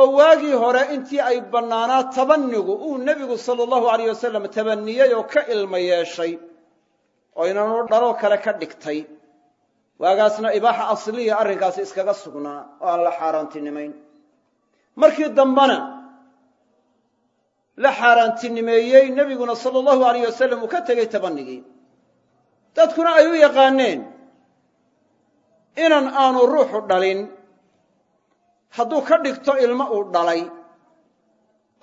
oo waagii hore intii ay bannaanaa tabanigu uu nebigu sala allahu alayh wasalam tabaniyey oo ka ilma yeeshay oo inanu dhaloo kale ka dhigtay waagaasna ibaaxa asliya arrinkaasi iskaga sugnaa oo aan la xaaraantinimayn markii dambena la xaaraantinimeeyey nebiguna sala allahu alayh wasalam uu ka tegey tabanigii dadkuna ay u yaqaaneen inan aanu ruuxu dhalin hadduu ka dhigto ilmo uu dhalay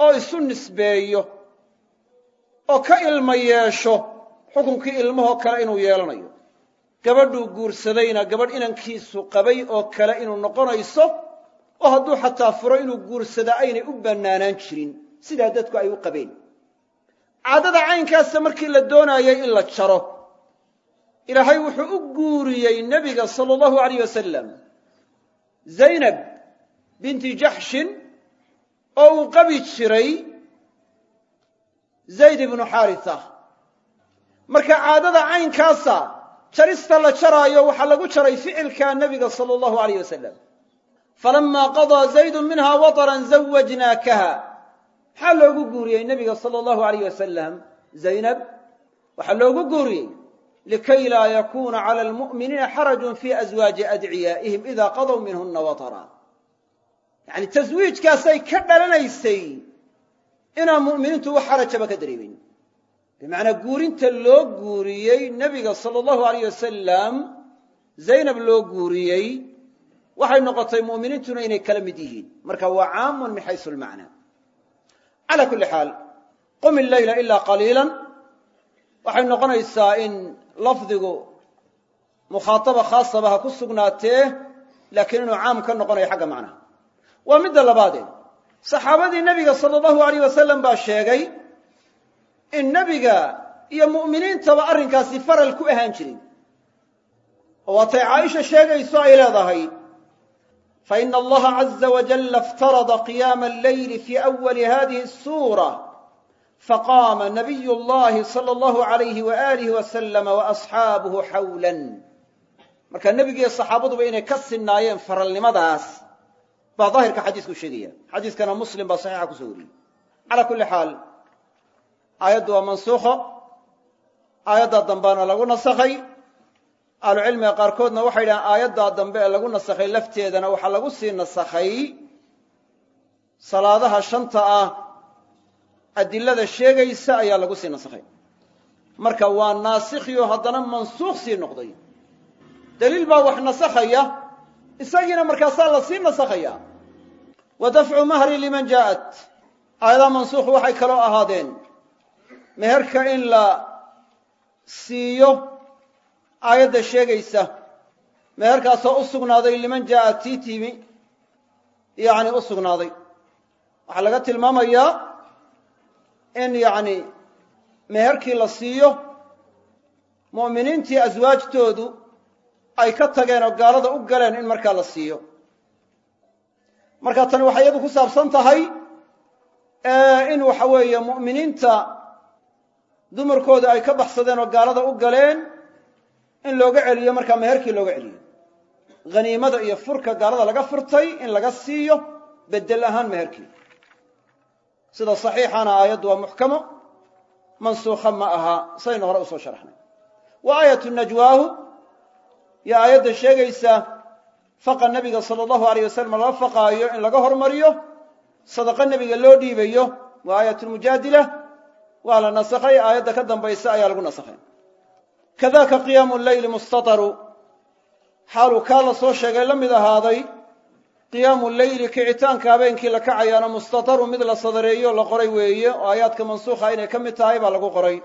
oo isu nisbeeyo oo ka ilma yeesho xukunkii ilmahoo kale inuu yeelanayo gabadhuu guursadayna gabadh inankiisu qabay oo kale inuu noqonayso oo hadduu xataa furo inuu guursadaa aynay u bannaanaan jirin sidaa dadku ay u qabeen. Caadada caynkaasa markii la doonaayay in la jaro ilaahay wuxuu u guuriyey nebiga sala allahu alayh wasalam zaynab binti jaxshin oo uu qabi jiray zayd ibnu xaarisa. Marka caadada caynkaasa jarista la jaraayo waxaa lagu jaray ficilka nebiga sala allahu alayh wasalam falama qadaa zaydu minha waطran zawajnaakaha maxaa loogu guuriyey nebiga sala allahu alayh wasalam zaynab waxaa loogu guuriyey likay laa yakuna cala almu'miniina xarajun fi aswaaji adciyaa'ihim ida qadw minhuna waطra yani taswiijkaasay ka dhalanaysay inaan mu'miniintu wax xarajaba ka dareemin bimacnaa guurinta loo guuriyey nebiga sala allahu alayh wasalam zaynab loo guuriyey waxay noqotay mu'miniintuna inay kala mid yihiin. Marka waa caamun min xaysu lmacna cala kulli xaal qum illeyla ilaa qaliila waxay noqonaysaa in lafdigu mukhaataba khaasaba ha ku sugnaatee laakiin inuu caam ka noqonayo xagga macnaha waa midda labaadee. Saxaabadii nebiga sala allahu alayh wasalam baa sheegay in nebiga iyo mu'miniintaba arrinkaasi faral ku ahaan jirin. Oo waatay caaisha sheegayso ay leedahay faina allaha caza wajalla iftarada qiyaama alleyli fii awali hadihi asuura faqaama nabiy llahi sala allahu alayhi waaalih wasalama waasxaabuhu xawlan marka nebigiiyo saxaabaduba inay ka sinaayeen faralnimadaas baa daahirka xadiisku sheegaya. Xadiiskana muslim baa saxiixa ku soo wariyey. Cala kulli xaal aayaddu waa mansuukho. Aayaddaa dambaana lagu nasakhay. Ahlucilmiga qaarkoodna waxay yidhahaan aayaddaa dambe ee lagu nasakhay lafteedana waxaa lagu sii nasakhay. Salaadaha shanta ah adilada sheegaysa ayaa lagu sii nasakhay. Marka waa naasikhiyo haddana mansuukh sii noqday. Daliil baa wax nasakhaya isagiina markaasaa la sii nasakhaya wa dafcu mahri liman jaa'at. Aayadaha mansuukh waxay kaloo ahaadeen meherka in la siiyo aayadda sheegaysa meherkaasoo u sugnaaday liman jaa'at tii timi yacni u sugnaaday. Waxaa laga tilmaamayaa in yacni meherkii la siiyo mu'miniintii aswaajtoodu ay ka tageen oo gaalada u galeen in markaa la siiyo. Marka tani waxay iyadu ku saabsan tahay in waxa weeye mu'miniinta dumarkooda ay ka baxsadeen oo gaalada u galeen in looga celiyo markaa meherkii looga celiyo. Haniimada iyo furka gaalada laga furtay in laga siiyo bedel ahaan meherkii. Sida saxiixana aayaddu waa muxkamo mansuukha ma aha saynu hore u soo sharaxnay. Wa aayatu najwaahu yo aayadda sheegaysa faqa nebiga sala allahu alayh wasalam lala faqaayo in laga hormariyo sadaqa nebiga loo dhiibayo waa aayat lmujaadila waa la nasakhay aayadda ka dambaysa ayaa lagu nasakhay. Kadaka qiyaamu leyli mustataru. Xaaluu kaa la soo sheegay la mid ahaaday qiyaamu leyli kicitaanka habeenkii la kacayaana mustataru mid la sadareeyo la qoray weeye oo aayaadka mansuukha inay ka mid tahay baa lagu qoray.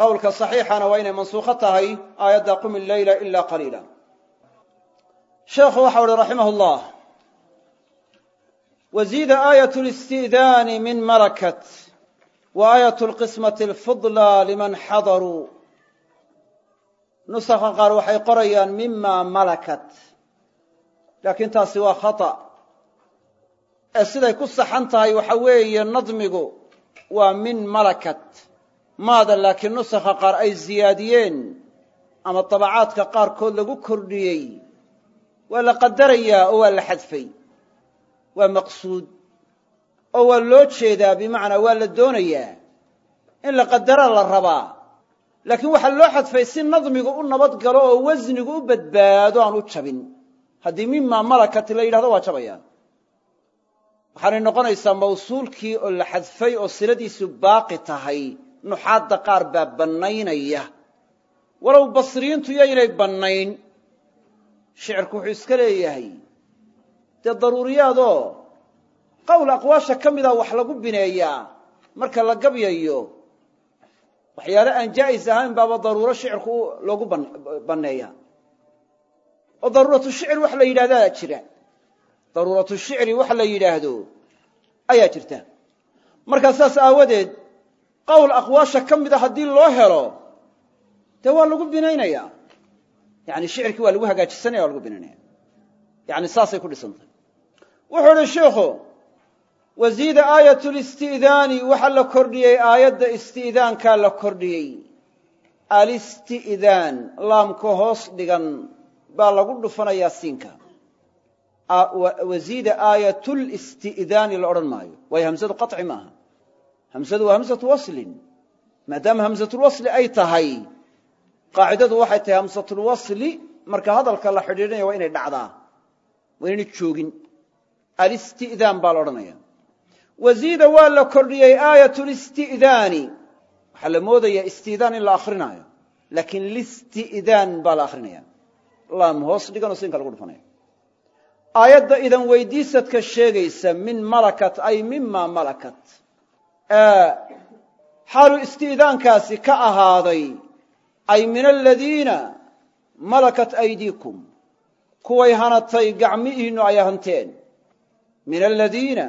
Qowlka saxiixana waa inay mansuukho tahay aayadda qumi leyla ila qaliila. Sheekhu waxau uhi raximah llah waziida aayat listi'daani min malakat wa aayat lqismati alfudla liman xadaruu nusakha qaar waxay qorayaan mima malakat laakiin taasi waa khata ee siday ku saxan tahay waxa weeye nadmigu waa min malakat maada laakiin nusakha qaar ay ziyaadiyeen ama dabacaadka qaarkood lagu kordhiyey waa la qadarayaa oo waa la xadfay waa maqsuud oo waa loo jeedaa bimacnaa waa la doonayaa in la qadara la rabaa. Laakiin waxaa loo xadfay si nadmigu u nabad galo oo wasnigu u badbaado aan u jabin. Haddii mimaa malakat la yidhahdo waa jabayaan. Waxaanay noqonaysaa mawsuulkii oo la xadfay oo siladiisu baaqi tahay. Nuxaadda qaar baa bannaynaya. Walow basriyiintu yaynay bannayn shicirku wuxuu iska leeyahay. Dee daruuriyaadoo qowl aqwaasha ka mida wax lagu bineeyaa marka la gabyayo waxyaale aan jaa'is ahayn baaba daruuro shicirku loogu banneeya. Oo daruuratu shicri wax la yidhahdaa jira. Daruuratu shicri wax la yidhaahdo ayaa jirta. Markaa saas aawadeed qowl aqwaasha ka mida haddii loo helo dee waa lagu binaynaya. Yani shicirkii waa lagu hagaajisanaya waa lagu waziida aayat listi'daani waxaa la kordhiyey aayadda isti'daankaa la kordhiyey. Alisti'daan laamka hoos dhigan baa lagu dhufanayaa siinka. Waziida aayatlisti'daani la odhan maayo. Waayo hamsadu qaطci maaha. Hamsadu waa hamsatu waslin. Maadaama hamsatulwasli ay tahay qaacidadu waxay tahay hamsatulwasli marka hadalka la xidhiidhinaya waa inay dhacdaa. Waa inayna joogin. Alisti'daan baa la odhanaya waziida waa la kordhiyey aayat listi'daani waxaa la moodayaa isti'daan in la akrinaayo laakiin listi'daan baa la akrinaya laam hoos dhiganoo siinka lagu dhufanaya aayadda idan weydiisadka sheegaysa min malakat ay mima malakat. Xaalu isti'daankaasi ka ahaaday ay min aladiina malakat aydiikum. Kuway hanatay gacmihiinnu ay hanteen min aladiina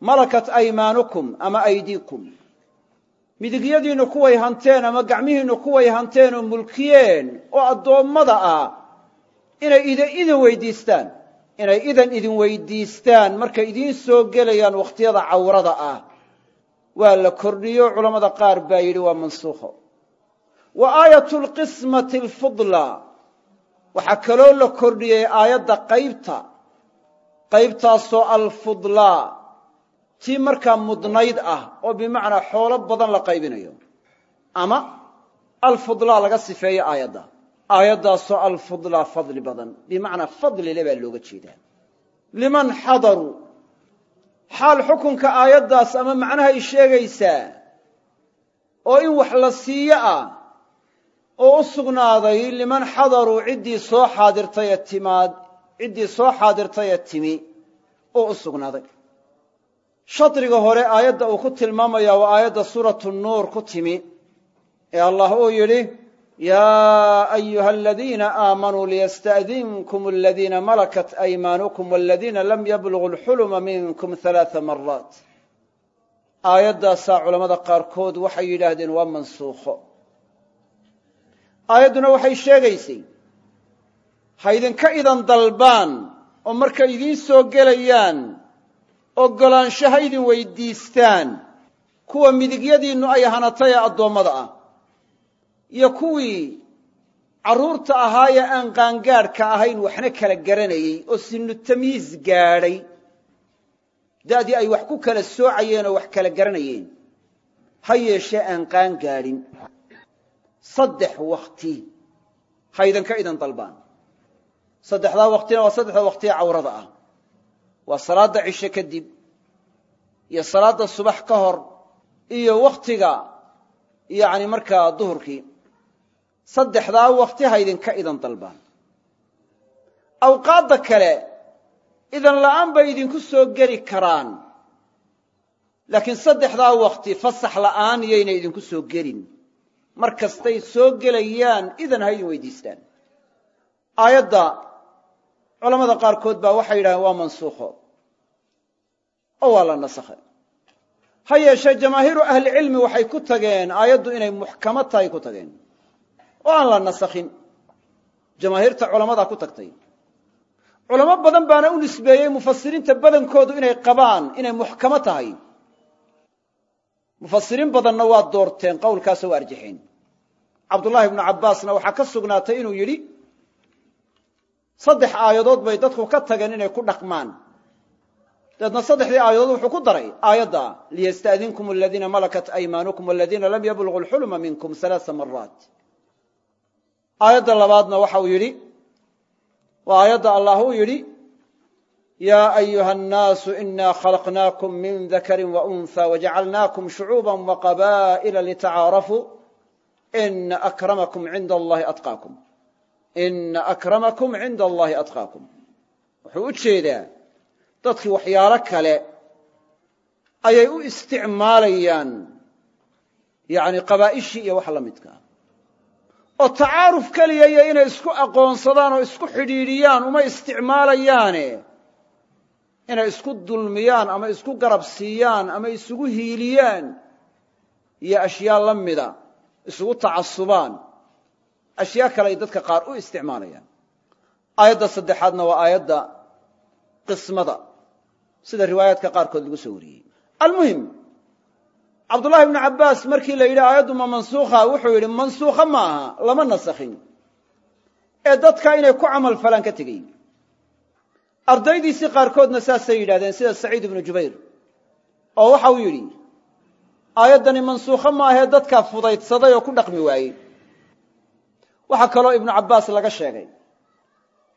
malakat aymaanukum ama aydiikum midigyadiinnu kuway hanteen ama gacmihiinnu kuway hanteen oo mulkiyeen oo addoommada ah inay idin weydiistaan inay idan idin weydiistaan markay idiin soo gelayaan wakhtiyada cawrada ah. Waa la kordhiyo culammada qaar baa yidhi waa mansuukho. Wa aayatu lqismati alfudla waxaa kaloo la kordhiyey aayadda qaybta qaybtaasoo alfudlaa tii markaa mudnayd ah oo bimacnaa xoolo badan la qaybinayo ama alfudlaa laga sifeeyo aayadda. Aayaddaasoo alfudlaa fadli badan. Bimacnaa fadlile baa looga jeedaa. Liman xadaruu xaal xukunka aayaddaas ama macnahay sheegaysaa oo in wax la siiyo ah oo u sugnaaday liman xadaruu ciddii soo xaadirtayee timaad ciddii soo xaadirtayee timi oo u sugnaaday shadriga hore aayadda uu ku tilmaamaya waa aayadda suuratu nuur ku timi ee allah uu yidhi yaa ayuha aladiina aamanuu liyasta'dinkum aladiina malakat aymaanukum waladiina lam yabluguu lxuluma minkum halaaa maraat aayaddaasaa culammada qaarkood waxay yidhaahdeen waa mansuukho. Aayadduna waxay sheegaysay ha idinka idan dalbaan oo markay idiin soo gelayaan oggolaansho ha idin weyddiistaan kuwa midigyadiinnu ay hanatay ee addoommada ah iyo kuwii carruurta ahaayee aan qaangaadhka ahayn waxna kala garanayey oo sinu tamyiis gaadhay. Da'dii ay wax ku kala soocayeen oo wax kala garanayeen. Ha yeeshee aan qaan gaadhin. Saddex wakhti. Ha idinka idan dalbaan. Saddexdaa waktina waa saddexda wakhtiga cawrada ah waa salaadda cishe kadib iyo salaadda subax ka hor iyo wakhtiga yacni markaa duhurkii. Saddexdaa wakhti ha idinka idan dalbaan. Awqaadda kale idan la'aan bay idinku soo geli karaan. Laakiin saddexdaa wakhti fasax la'aan yayna idinku soo gelin. Mar kastay soo gelayaan idan ha idin weydiistaan. Aayadda culammada qaarkood baa waxay yidhahdeen waa mansuukho oo waa la nasakhay. Ha yeeshee jamaahiiru ahlicilmi waxay ku tageen aayaddu inay muxkamo tahay ku tageen. Oo aan la nasakhin. Jamaahiirta culammadaa ku tagtay. Culamo badan baana u nisbeeyey mufasiriinta badankoodu inay qabaan inay muxkamo tahay. Mufasiriin badanna waa doorteen qowlkaasoo waa arjaxeen. Cabdullaahi ibnu cabbaasna waxaa ka sugnaatay inuu yidhi saddex aayadood bay dadku ka tageen inay ku dhaqmaan dabeedna saddexdii aayadood wuxuu ku daray aayadda liyasta'dinkum aladiina malakat aymaanukum waladiina lam yabluguu lxulma minkum alaaa maraat aayadda labaadna waxa uu yidhi waa aayadda allah uu yidhi yaa ayuha annaasu inaa khalaqnaakum min dakari waunha wajacalnaakum shucuuba waqabaa'ila litacaarafuu ina akramakum cinda allahi atqaakum. Ina akramakum cinda allahi atqaakum. Wuxuu u jeedaa dadkii waxyaalo kale ayay u isticmaalayaan yani qabaa'ishii iyo wax la midkaa oo tacaaruf keliya iyo inay isku aqoonsadaan oo isku xidhiidhiyaan uma isticmaalayaane inay isku dulmiyaan ama isku garab siiyaan ama isugu hiiliyaan iyo ashyaa la mida isugu tacasubaan. Ashyaa kale ay dadka qaar u isticmaalayaan. Aayadda saddexaadna waa aayadda qismada sida riwaayaadka qaarkood lagu soo wariyey. Almuhim cabdullahi ibnu cabbaas markii la yidhi aayaddu ma mansuukha wuxuu yidhi mansuukha ma aha lama nasakhin. Ee dadka inay ku camal falaan ka tegey ardaydiisii qaarkoodna saasay yidhahdeen sida saciid ibnu jubayr oo waxa uu yidhi aayaddani mansuukho maahee dadkaa fudaydsaday oo ku dhaqmi waayey. Waxaa kaloo ibnu cabbaas laga sheegay.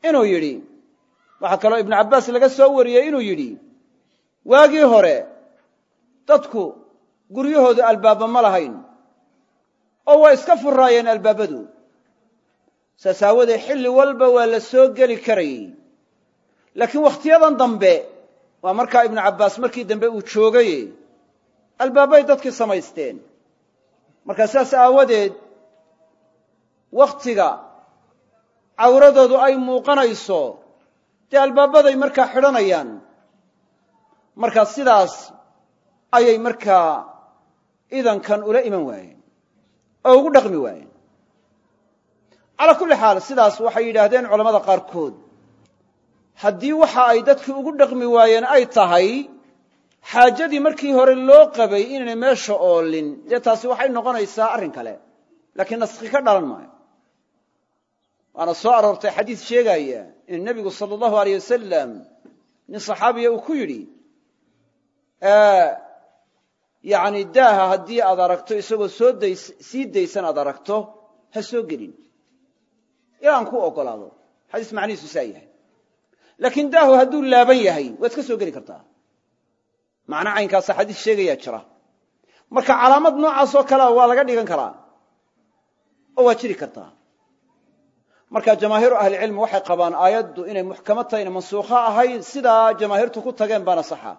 Inuu yidhi waxaa kaloo ibnu cabbaas laga soo wariyey inuu yidhi waagii hore dadku guryahoodu albaaba ma lahayn oo waa iska furaayeen albaabadu. Saas aawadee xilli walba waa la soo geli karayey laakiin wakhtiyadan dambe waa markaa ibnu cabbaas markii dambe uu joogaye albaabbay dadkii samaysteen. Markaa saas aawadeed wakhtiga cawradoodu ay muuqanayso dee albaabaday markaa xidhanayaan markaa sidaas ayay markaa idankan ula iman waayeen. Oo ugu dhaqmi waayeen. Calaa kulli xaal sidaas waxay yidhaahdeen culamada qaarkood. Haddii waxa ay dadkii ugu dhaqmi waayeen ay tahay xaajadii markii hore loo qabay inaynay meesha oolin dee taasi waxay noqonaysaa arrin kale laakiin naskhi ka dhalan maayo. Waana soo aroortay xadiis sheegaya in nebigu sala allahu aleyh wasalam nin saxaabiya uu ku yidhi yacni daaha haddii aad aragto isagoo sii daysan aad aragto ha soo gelin. Ilaa aan ku oggolaado. Xadiis macnihiisu saa yahay. Laakiin daahu hadduu laaban yahay waad ka soo geli kartaa. Macna caynkaasa xadiis sheegayaa jira. Marka calaamad noocaasoo kalea waa laga dhigan karaa. Oo waa jiri kartaa. Marka jamaahiiru ahlicilmi waxay qabaan aayaddu inay muxkamo tahayna mansuukho ahayn sidaa jamaahiirtu ku tageen baana saxa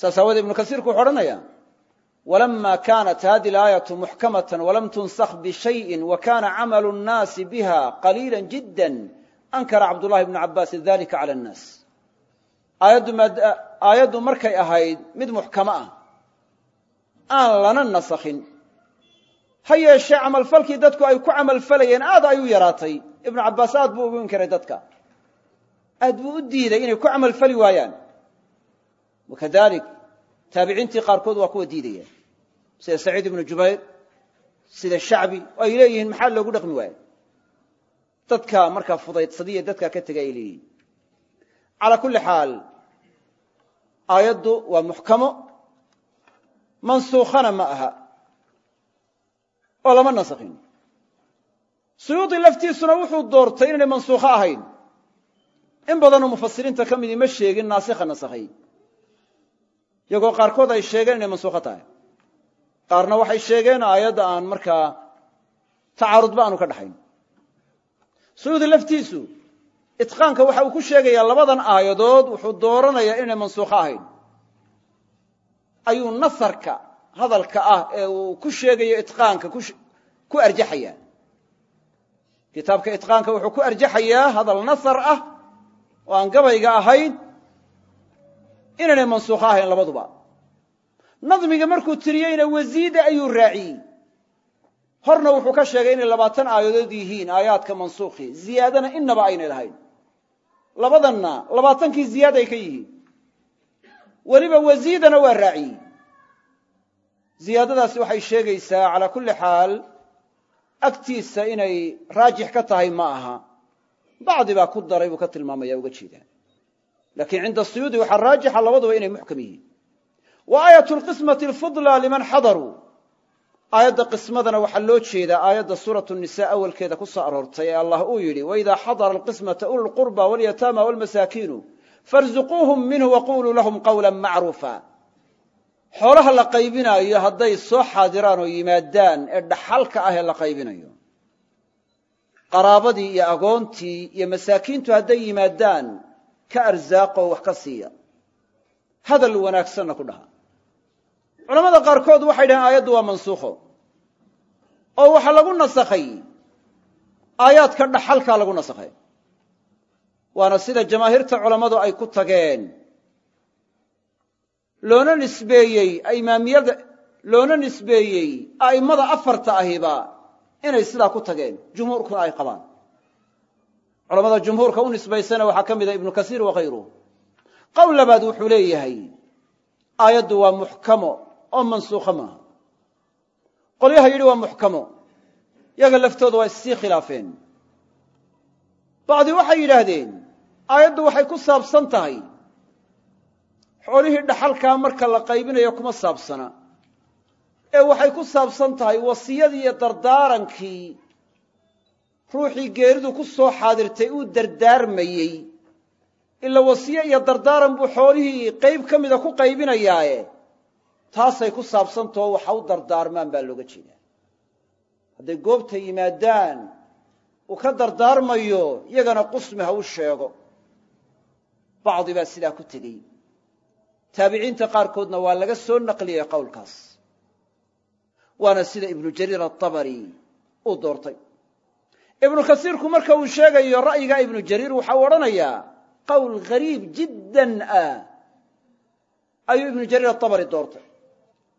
saas aawoodee ibnu kasiirku wuxu odhanaya walama kanat hadi alaayatu muxkamatan walam tunsakh bishayin wa kana camalu nnaasi biha qaliila jidda ankara cabdullahi bnu cabbaasi dalika cala annaas aayaddu markay ahayd mid muxkamo ah. Aan lana nasakhin. Ha yeeshee camalfalkii dadku ay ku camalfalayeen aad ay u yaraatay. Ibnu cabbaas aad buu ugu inkiray dadka. Aad buu u diiday inay ku camalfali waayaan wakadalik taabiciintii qaarkood waa kuwa diidaya sida saciid ibnu jubayr sida shacbi ay leeyihiin maxaa loogu dhaqmi waayo dadka markaa fudaydsadiya dadka ka tegay ay leeyihiin calaa kulli xaal aayaddu waa muxkamo mansuukhana ma aha oo lama nasakhin suyuudi laftiisuna wuxuu doortay inaynay mansuukho ahayn in badanoo mufasiriinta ka midii ma sheegin naasikha nasakhay iyagoo qaarkood ay sheegeen inay mansuukho tahay. Qaarna waxay sheegeen aayadda aan markaa tacaarudba aanu ka dhaxayn. Suyuudi laftiisu itqaanka waxa uu ku sheegayaa labadan aayadood wuxuu dooranayaa inay mansuukho ahayn. Ayuu nasarka hadalka ah ee uu ku sheegayo itqaanka ku arjaxayaa. Kitaabka itqaanka wuxuu ku arjaxayaa hadal nasar ah oo aan gabayga ahayn inaynay mansuukho ahayn labaduba. Nadmiga markuu tiriyeyna wasiida ayuu raaciyey. Horna wuxuu ka sheegay inay labaatan aayadood yihiin aayaadka mansuukhi. Ziyaadana inaba aynay lahayn. Labadanna labaatankii ziyaaday ka yihiin. Weliba wasiidana waa raaciyey. Ziyaadadaasi waxay sheegaysaa calaa kulli xaal agtiisa inay raajix ka tahay ma aha. Bacdi baa ku daray buu ka tilmaamaya uga jeedaa laakiin cinda suyuudi waxaa raajixa labaduba inay muxkam yihiin. Wa aayat lqismati alfudla liman xadaruu aayadda qismadana waxaa loo jeedaa aayadda suuratu nisa awalkeeda ku soo aroortay ee allah uu yidhi waidaa xadara alqismata ulu lqurba walyataama walmasaakiinu farzuquuhum minhu waquluu lahum qawla macruufa. Xoolaha la qaybinaayo hadday soo xaadiraan oo yimaadaan ee dhaxalka ah ee la qaybinayo. Qaraabadii iyo agoontii iyo masaakiintu hadday ka arsaaqoo wax ka siiya. Hadal wanaagsanna ku dhaha. Culamada qaarkood waxay dhaheen aayaddu waa mansuukho. Oo waxaa lagu nasakhay aayaadka dhaxalkaa lagu nasakhay. Waana sida jamaahiirta culammadu ay ku tageen. Loona nisbeeyey imaamiyada loona nisbeeyey a'immada afarta ahiba inay sidaa ku tageen jumhuurkuna ay qabaan culamada jumhuurka u nisbaysana waxaa ka mida ibnu kasiir wakhayruh qowl labaad wuxuu leeyahay aayaddu waa muxkamo oo mansuukho maaha. Qolyaha yidhi waa muxkamo yaga laftooda waa issii khilaafeen. Bacdi waxay yidhaahdeen aayaddu waxay ku saabsan tahay xoolihii dhaxalkaa marka la qaybinayo kuma saabsana. Ee waxay ku saabsan tahay wasiyadii iyo dardaarankii ruuxii geeridu ku soo xaadirtay uu dardaarmayey. Ila wasiye iyo dardaaran buu xoolihii qayb ka mida ku qaybinayaaye taasay ku saabsantao waxa u dardaarmaan baa looga jeedaa. Hadday goobta yimaadaan uu ka dardaarmayo yagana qusmi ha u sheego. Bacdi baa sidaa ku tegey. Taabiciinta qaarkoodna waa laga soo naqliyey qowlkaas. Waana sida ibnu jariir atabari uu doortay ibnu kasiirku marka uu sheegayo ra'yiga ibnu jariir waxa odhanayaa qowl hariib jiddan ah ayuu ibnu jariir atabari doortay.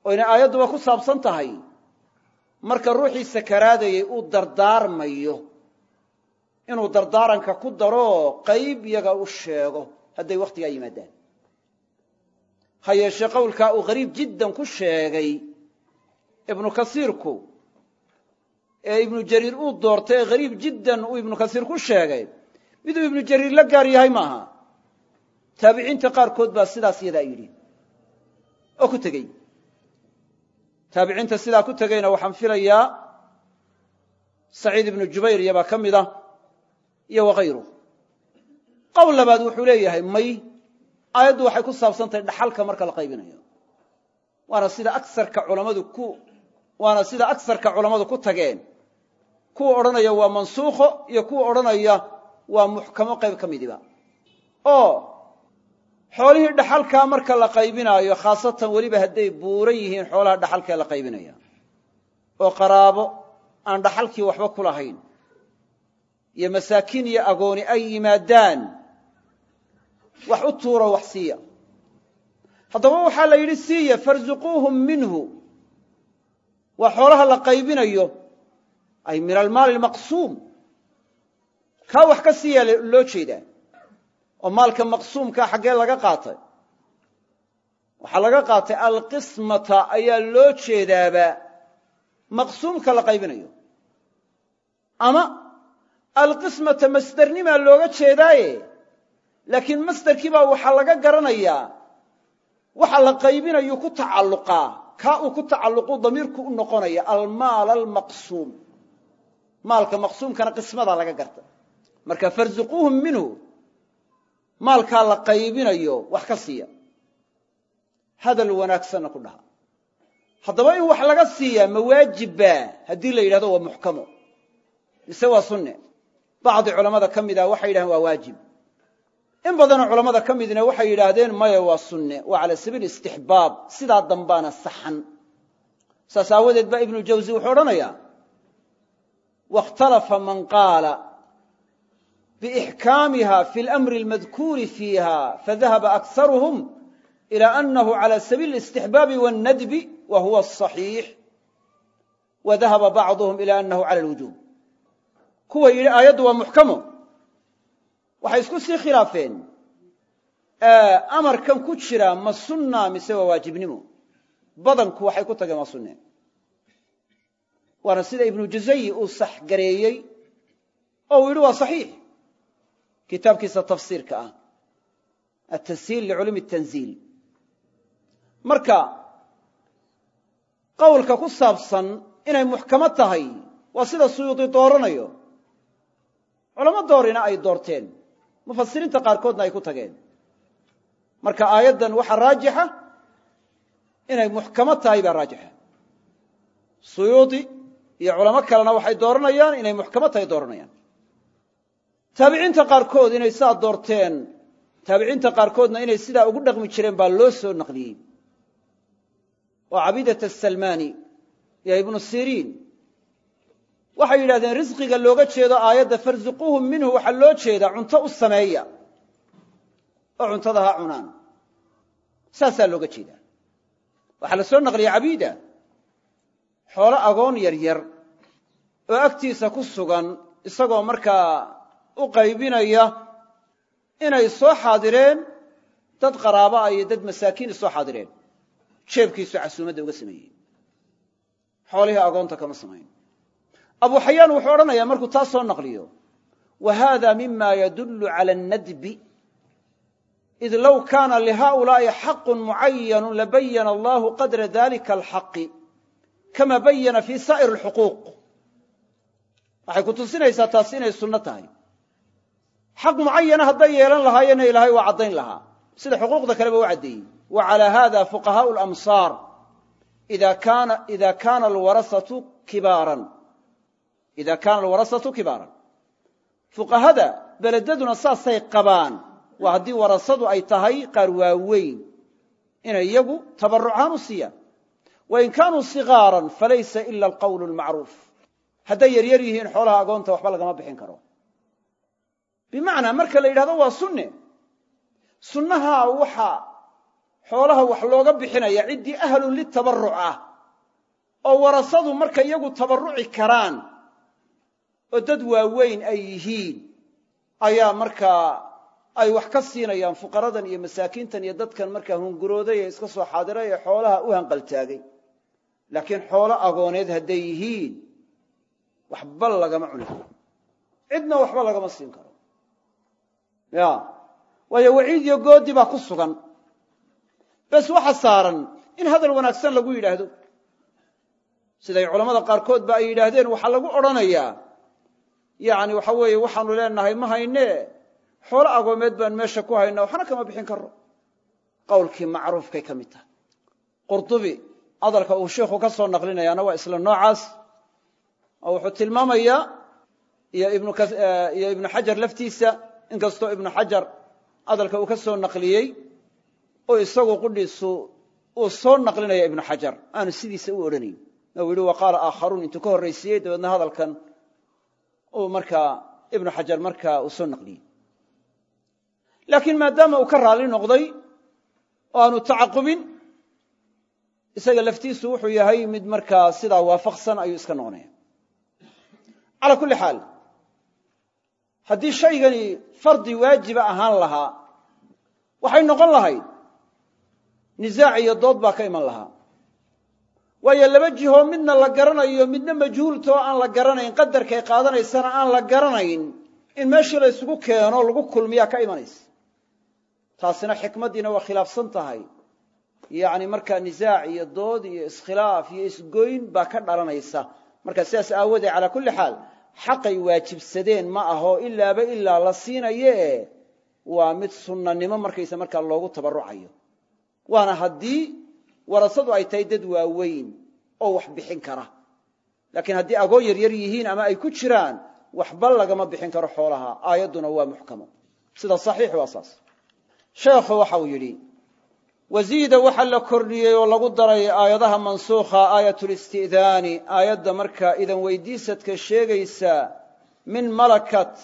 Oo inay aayadduba ku saabsan tahay. Marka ruuxii sakaraadayey uu dardaarmayo. Inuu dardaaranka ku daro qayb yaga u sheego. Hadday wakhtigaa yimaadaan. Ha yeeshee qowlkaa uu hariib jiddan ku sheegay. Ibnu kasiirku ee ibnu jariir uu doortay ee hariib jiddan uu ibnu kasiir ku sheegay. Miduu ibnu jariir la gaar yahay maaha? Taabiciinta qaarkood baa sidaas yadaa yidhi. Oo ku tegey. Taabiciinta sidaa ku tegeyna waxaan filayaa saciid ibnu jubayr iyobaa ka mid ah iyo wakayru qowl labaad wuxuu leeyahay may aayaddu waxay ku saabsantahay dhaxalka marka la qaybinayo. Waana sida agsarka culammadu ku waana sida agsarka culammadu ku tageen kuwa odhanaya waa mansuukho iyo kuwa odhanaya waa muxkamo qayb ka midiba. Oo xoolihii dhaxalkaa marka la qaybinaayo khaasatan weliba hadday buuran yihiin xoolaha dhaxalkee la qaybinaya. Oo qaraabo aan dhaxalkii waxba ku lahayn. Iyo masaakiin iyo agooni ay yimaadaan wax u tuuro wax siiya. Haddaba waxaa la yidhi siiya farzuquuhum minhu. Waa xoolaha la qaybinayo ay min almaali almaqsuum kaa wax ka siiya loo jeedaa. Oo maalka maqsuumkaa xaggee laga qaatay. Waxaa laga qaatay alqismata ayaa loo jeedaaba maqsuumka la qaybinayo. Ama alqismata masdernimaa looga jeedaaye laakiin masderkii baa waxaa laga garanayaa waxa la qaybinayu ku tacalluqaa. Kaa uu ku tacalluqu damiirku u noqonaya almaal almaqsuum maalka maqsuumkana qismadaa laga garta. Marka farzuquuhum minhu maalkaa la qaybinayo wax ka siiya. Hadal wanaagsanna ku dhaha. Haddaba in wax laga siiyaa ma waajibba haddii la yidhahdo waa muxkamo. Mise waa sunne. Bacdi culammada ka mid ah waxay yidhahdeen waa waajib. In badanoo culammada ka midna waxay yidhaahdeen maya waa sunne. Waa cala sabiil istixbaab. Sidaa dambaana saxan. Saas aawadeed baa ibnu jawsi wuxuu odhanayaa wakhtalafa man qaala biixkaamiha fi lamri almadkuuri fiiha fadahaba akharuhum ila anahu cala sabiili اlistixbaabi wاnnadbi wa huwa asaxiix wa dahaba bacduhum ila anahu cala alwujuub kuwa yidhi aayaddu waa muxkamo waxay isku sii khilaafeen amarkan ku jira ma sunna mise waa waajibnimo badanku waxay ku tageen waa sunne waana sida ibnu juzayi uu sax gareeyey oo uu yidhi waa saxiix. Kitaabkiisa tafsiirka ah. Atashil liculumi tanziil marka qowlka ku saabsan inay muxkamo tahay waa sida suyuudi dooranayo. Culamo doorina ay doorteen. Mufasiriinta qaarkoodna ay ku tageen. Marka aayaddan waxaa raajixa inay muxkamo tahay baa raajixa. Suyuudi iyo culamo kalena waxay dooranayaan inay muxkamo tahay dooranayaan. Taabiciinta qaarkood inay sidaa doorteen taabiciinta qaarkoodna inay sidaa ugu dhaqmi jireen baa loo soo naqliyey. Oo cabiidat asalmani iyo ibnu siriin. Waxay yidhahdeen risqiga looga jeedo aayadda farzuquuhum minhu waxaa loo jeedaa cunto u sameeya. Oo cuntada ha cunaan. Saasaa looga jeedaa. Waxaa la soo naqliyey cabiida. Xoolo agoon yaryar oo agtiisa ku sugan isagoo markaa u qaybinaya inay soo xaadireen dad qaraaba ah iyo dad masaakiin soo xaadireen. Jeebkiisu casuumadda uga sameeyey. Xoolihii agoonta kama samayn. Abu xayaan wuxuu odhanayaa markuu taa soo naqliyo wa hada mima yadullu cala annadbi id low kaana lihaؤulaa'i xaqu mucayanu labayana allahu qadra dalika alxaqi kama bayana fi saa'ir اlxuquuq waxay kutusinaysaa taasi inay sunno tahay. Xaq mucayana hadday yeelan lahaayeenna ilaahay waa caddayn lahaa. Sida xuquuqda kaleba u caddeeyey. Wa calaa haada fuqahaau lamsaar ida kaana alwarasatu kibaaran. Ida kaana alwarasatu kibaaran. Fuqahada beledaduna saasay qabaan. Waa haddii warasadu ay tahay qaar waaweyn inay iyagu tabarrucaan u siiyaan. Wain kaanuu sigaaran falaysa ila alqowlu almacruuf hadday yaryar yihiin xoolaha agoonta waxba lagama bixin karo. Bimacnaa marka la yidhahdo waa sunne. Sunnaha waxa xoolaha wax looga bixinaya ciddii ahlun litabaruc ah oo warasadu marka iyagu tabaruci karaan oo dad waaweyn ay yihiin ayaa markaa ay wax ka siinayaan fuqaradan iyo masaakiintan iyo dadkan markaa hungurooday ee iska soo xaadiray ee xoolaha u hanqaltaagay. Laakiin xoolo agooneed hadday yihiin waxba lagama cuni karo. Cidna waxba lagama siin karo. Ya. Waayo waciid iyo goodi baa ku sugan. Bes waxa saaran in hadal wanaagsan lagu yidhaahdo. Siday culammada qaarkood ba ay yidhaahdeen waxaa lagu odhanayaa. Yani waxa weeye waxaanu leenahay ma hayne. Xoolo agoomeed baan meesha ku haynaa waxna kama bixin karo qowlkii macruufkay ka mid tahay. Qurdubi hadalka uu sheikhu ka soo naqlinayaana waa isla noocaas oo wuxuu tilmaamayaa iyo ibnu xajar laftiisa inkastoo ibnu xajar hadalka uu ka soo naqliyey oo isagu qudhiisu uu soo naqlinaya ibnu xajar. Aanu sidiisa u odhanayn. U yihi wa qaala aakharuun intuu ka horraysiiyey dabeedna hadalkan uu markaa ibnu xajar markaa uu soo naqliyey. Laakiin maadaama uu ka raalli noqday oo aanu tacaqubin isaga laftiisu wuxuu yahay mid markaa sidaa waafaqsan ayuu iska noqonaya calaa kulli xaal haddii shaygani fardi waajiba ahaan lahaa waxay noqon lahayd nisaac iyo dood baa ka iman lahaa. Waayo laba jihoo midna la garanayo midna majhuultoo aan la garanayn qadarkay qaadanaysana aan la garanayn in meeshii la isugu keeno lagu kulmiyaa ka imanaysa. Taasina xikmaddiina waa khilaafsan tahay. Yacni markaa nisaac iyo dood iyo iskhilaaf iyo isgoyn baa ka dhalanaysa. Marka sidaas aawoodee calaa kulli xaal xaqay waajibsadeen ma aho ilaaba ilaa la siinaye waa mid sunnanimo markaysa markaa loogu tabarrucayo. Waana haddii warasadu ay tahay dad waaweyn oo wax bixin kara. Laakiin haddii agoo yaryar yihiin ama ay ku jiraan waxba lagama bixin karo xoolaha. Aayadduna waa muxkamo sida saxiix waa saas. Sheekhu waxa uu yidhi wasiida waxa la kordhiyey oo lagu daray aayadaha mansuukha aayatulisti'daani aayadda markaa idan weydiisadka sheegaysa min malakat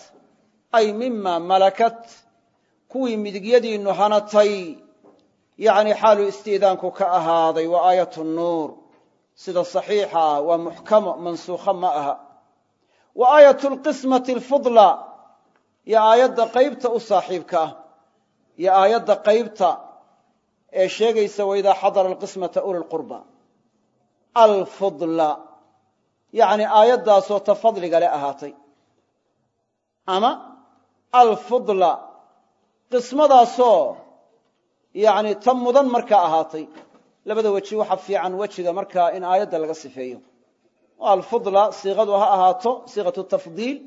ay mima malakat kuwii midigyadiinnu hanatay yacni xaaluu isti'daanku ka ahaaday waa aayatu nuur. Sida saxiixa waa muxkamo mansuukho ma aha. Wa aayatu lqismati alfudla iyo aayadda qaybta u saaxiibka ah iyo aayadda qaybta ee sheegaysa waidaa xadara alqismata uli lqurba alfudla yacni aayaddaasoo ta fadliga le ahaatay. Ama alfudla qismadaasoo yacni ta mudan markaa ahaatay. Labada weji waxa fiican wejiga markaa in aayadda laga sifeeyo. Oo alfudla siiqadu ha ahaato siiqatu tafdiil.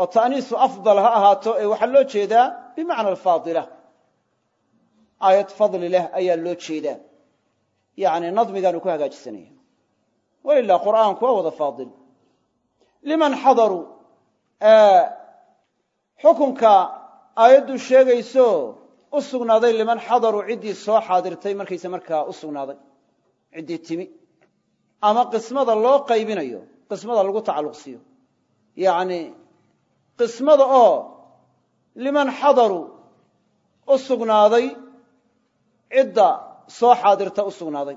Oo ta'niisu afdal ha ahaato ee waxaa loo jeedaa bimacna alfaadila aayad fadli leh ayaa loo jeedaa. Yacni nadmigaanu ku hagaajisanaya wailaa qur'aanku waa wada faadil liman xadaruu xukunka aayaddu sheegayso u sugnaaday liman xadaruu ciddii soo xaadirtay markayse markaa u sugnaaday. Ciddii timi. Ama qismada loo qaybinayo qismada lagu tacalluq siiyo yacni qismada oo liman xadaruu u sugnaaday cidda soo xaadirta u sugnaaday.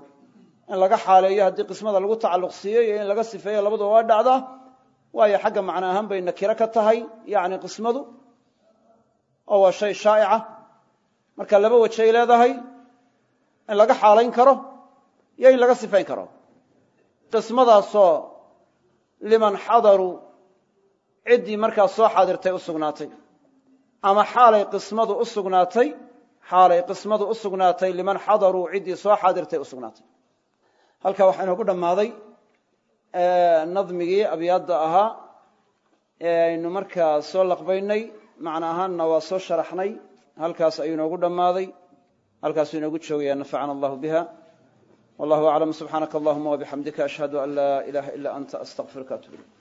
In laga xaaleeyo haddii qismada lagu tacalluq siiyo iyo in laga sifeeyo labaduba waa dhacdaa waayo xagga macno ahaan bay nakiro ka tahay yacni qismadu oo waa shay shaa'ica. Marka laba wajay leedahay in laga xaalayn karo iyo in laga sifayn karo. Qismadaasoo liman xadaruu ciddii markaa soo xaadirtay u sugnaatay. Ama xaalay qismadu u sugnaatay xaalay qismadu u sugnaatay liman xadaruu ciddii soo xaadirtay u sugnaatay. Halkaa waxaa inoogu dhammaaday nadmigii abyaadda ahaa ee aynu markaa soo laqbaynay macno ahaanna waa soo sharaxnay halkaas ayuu inoogu dhammaaday halkaasuu inoogu joogaya nafacana allahu biha. Wallahu aclam subxaanaka allahuma wabixamdika ashhadu an laa ilaha ila anta astaqfiruka atub ilayk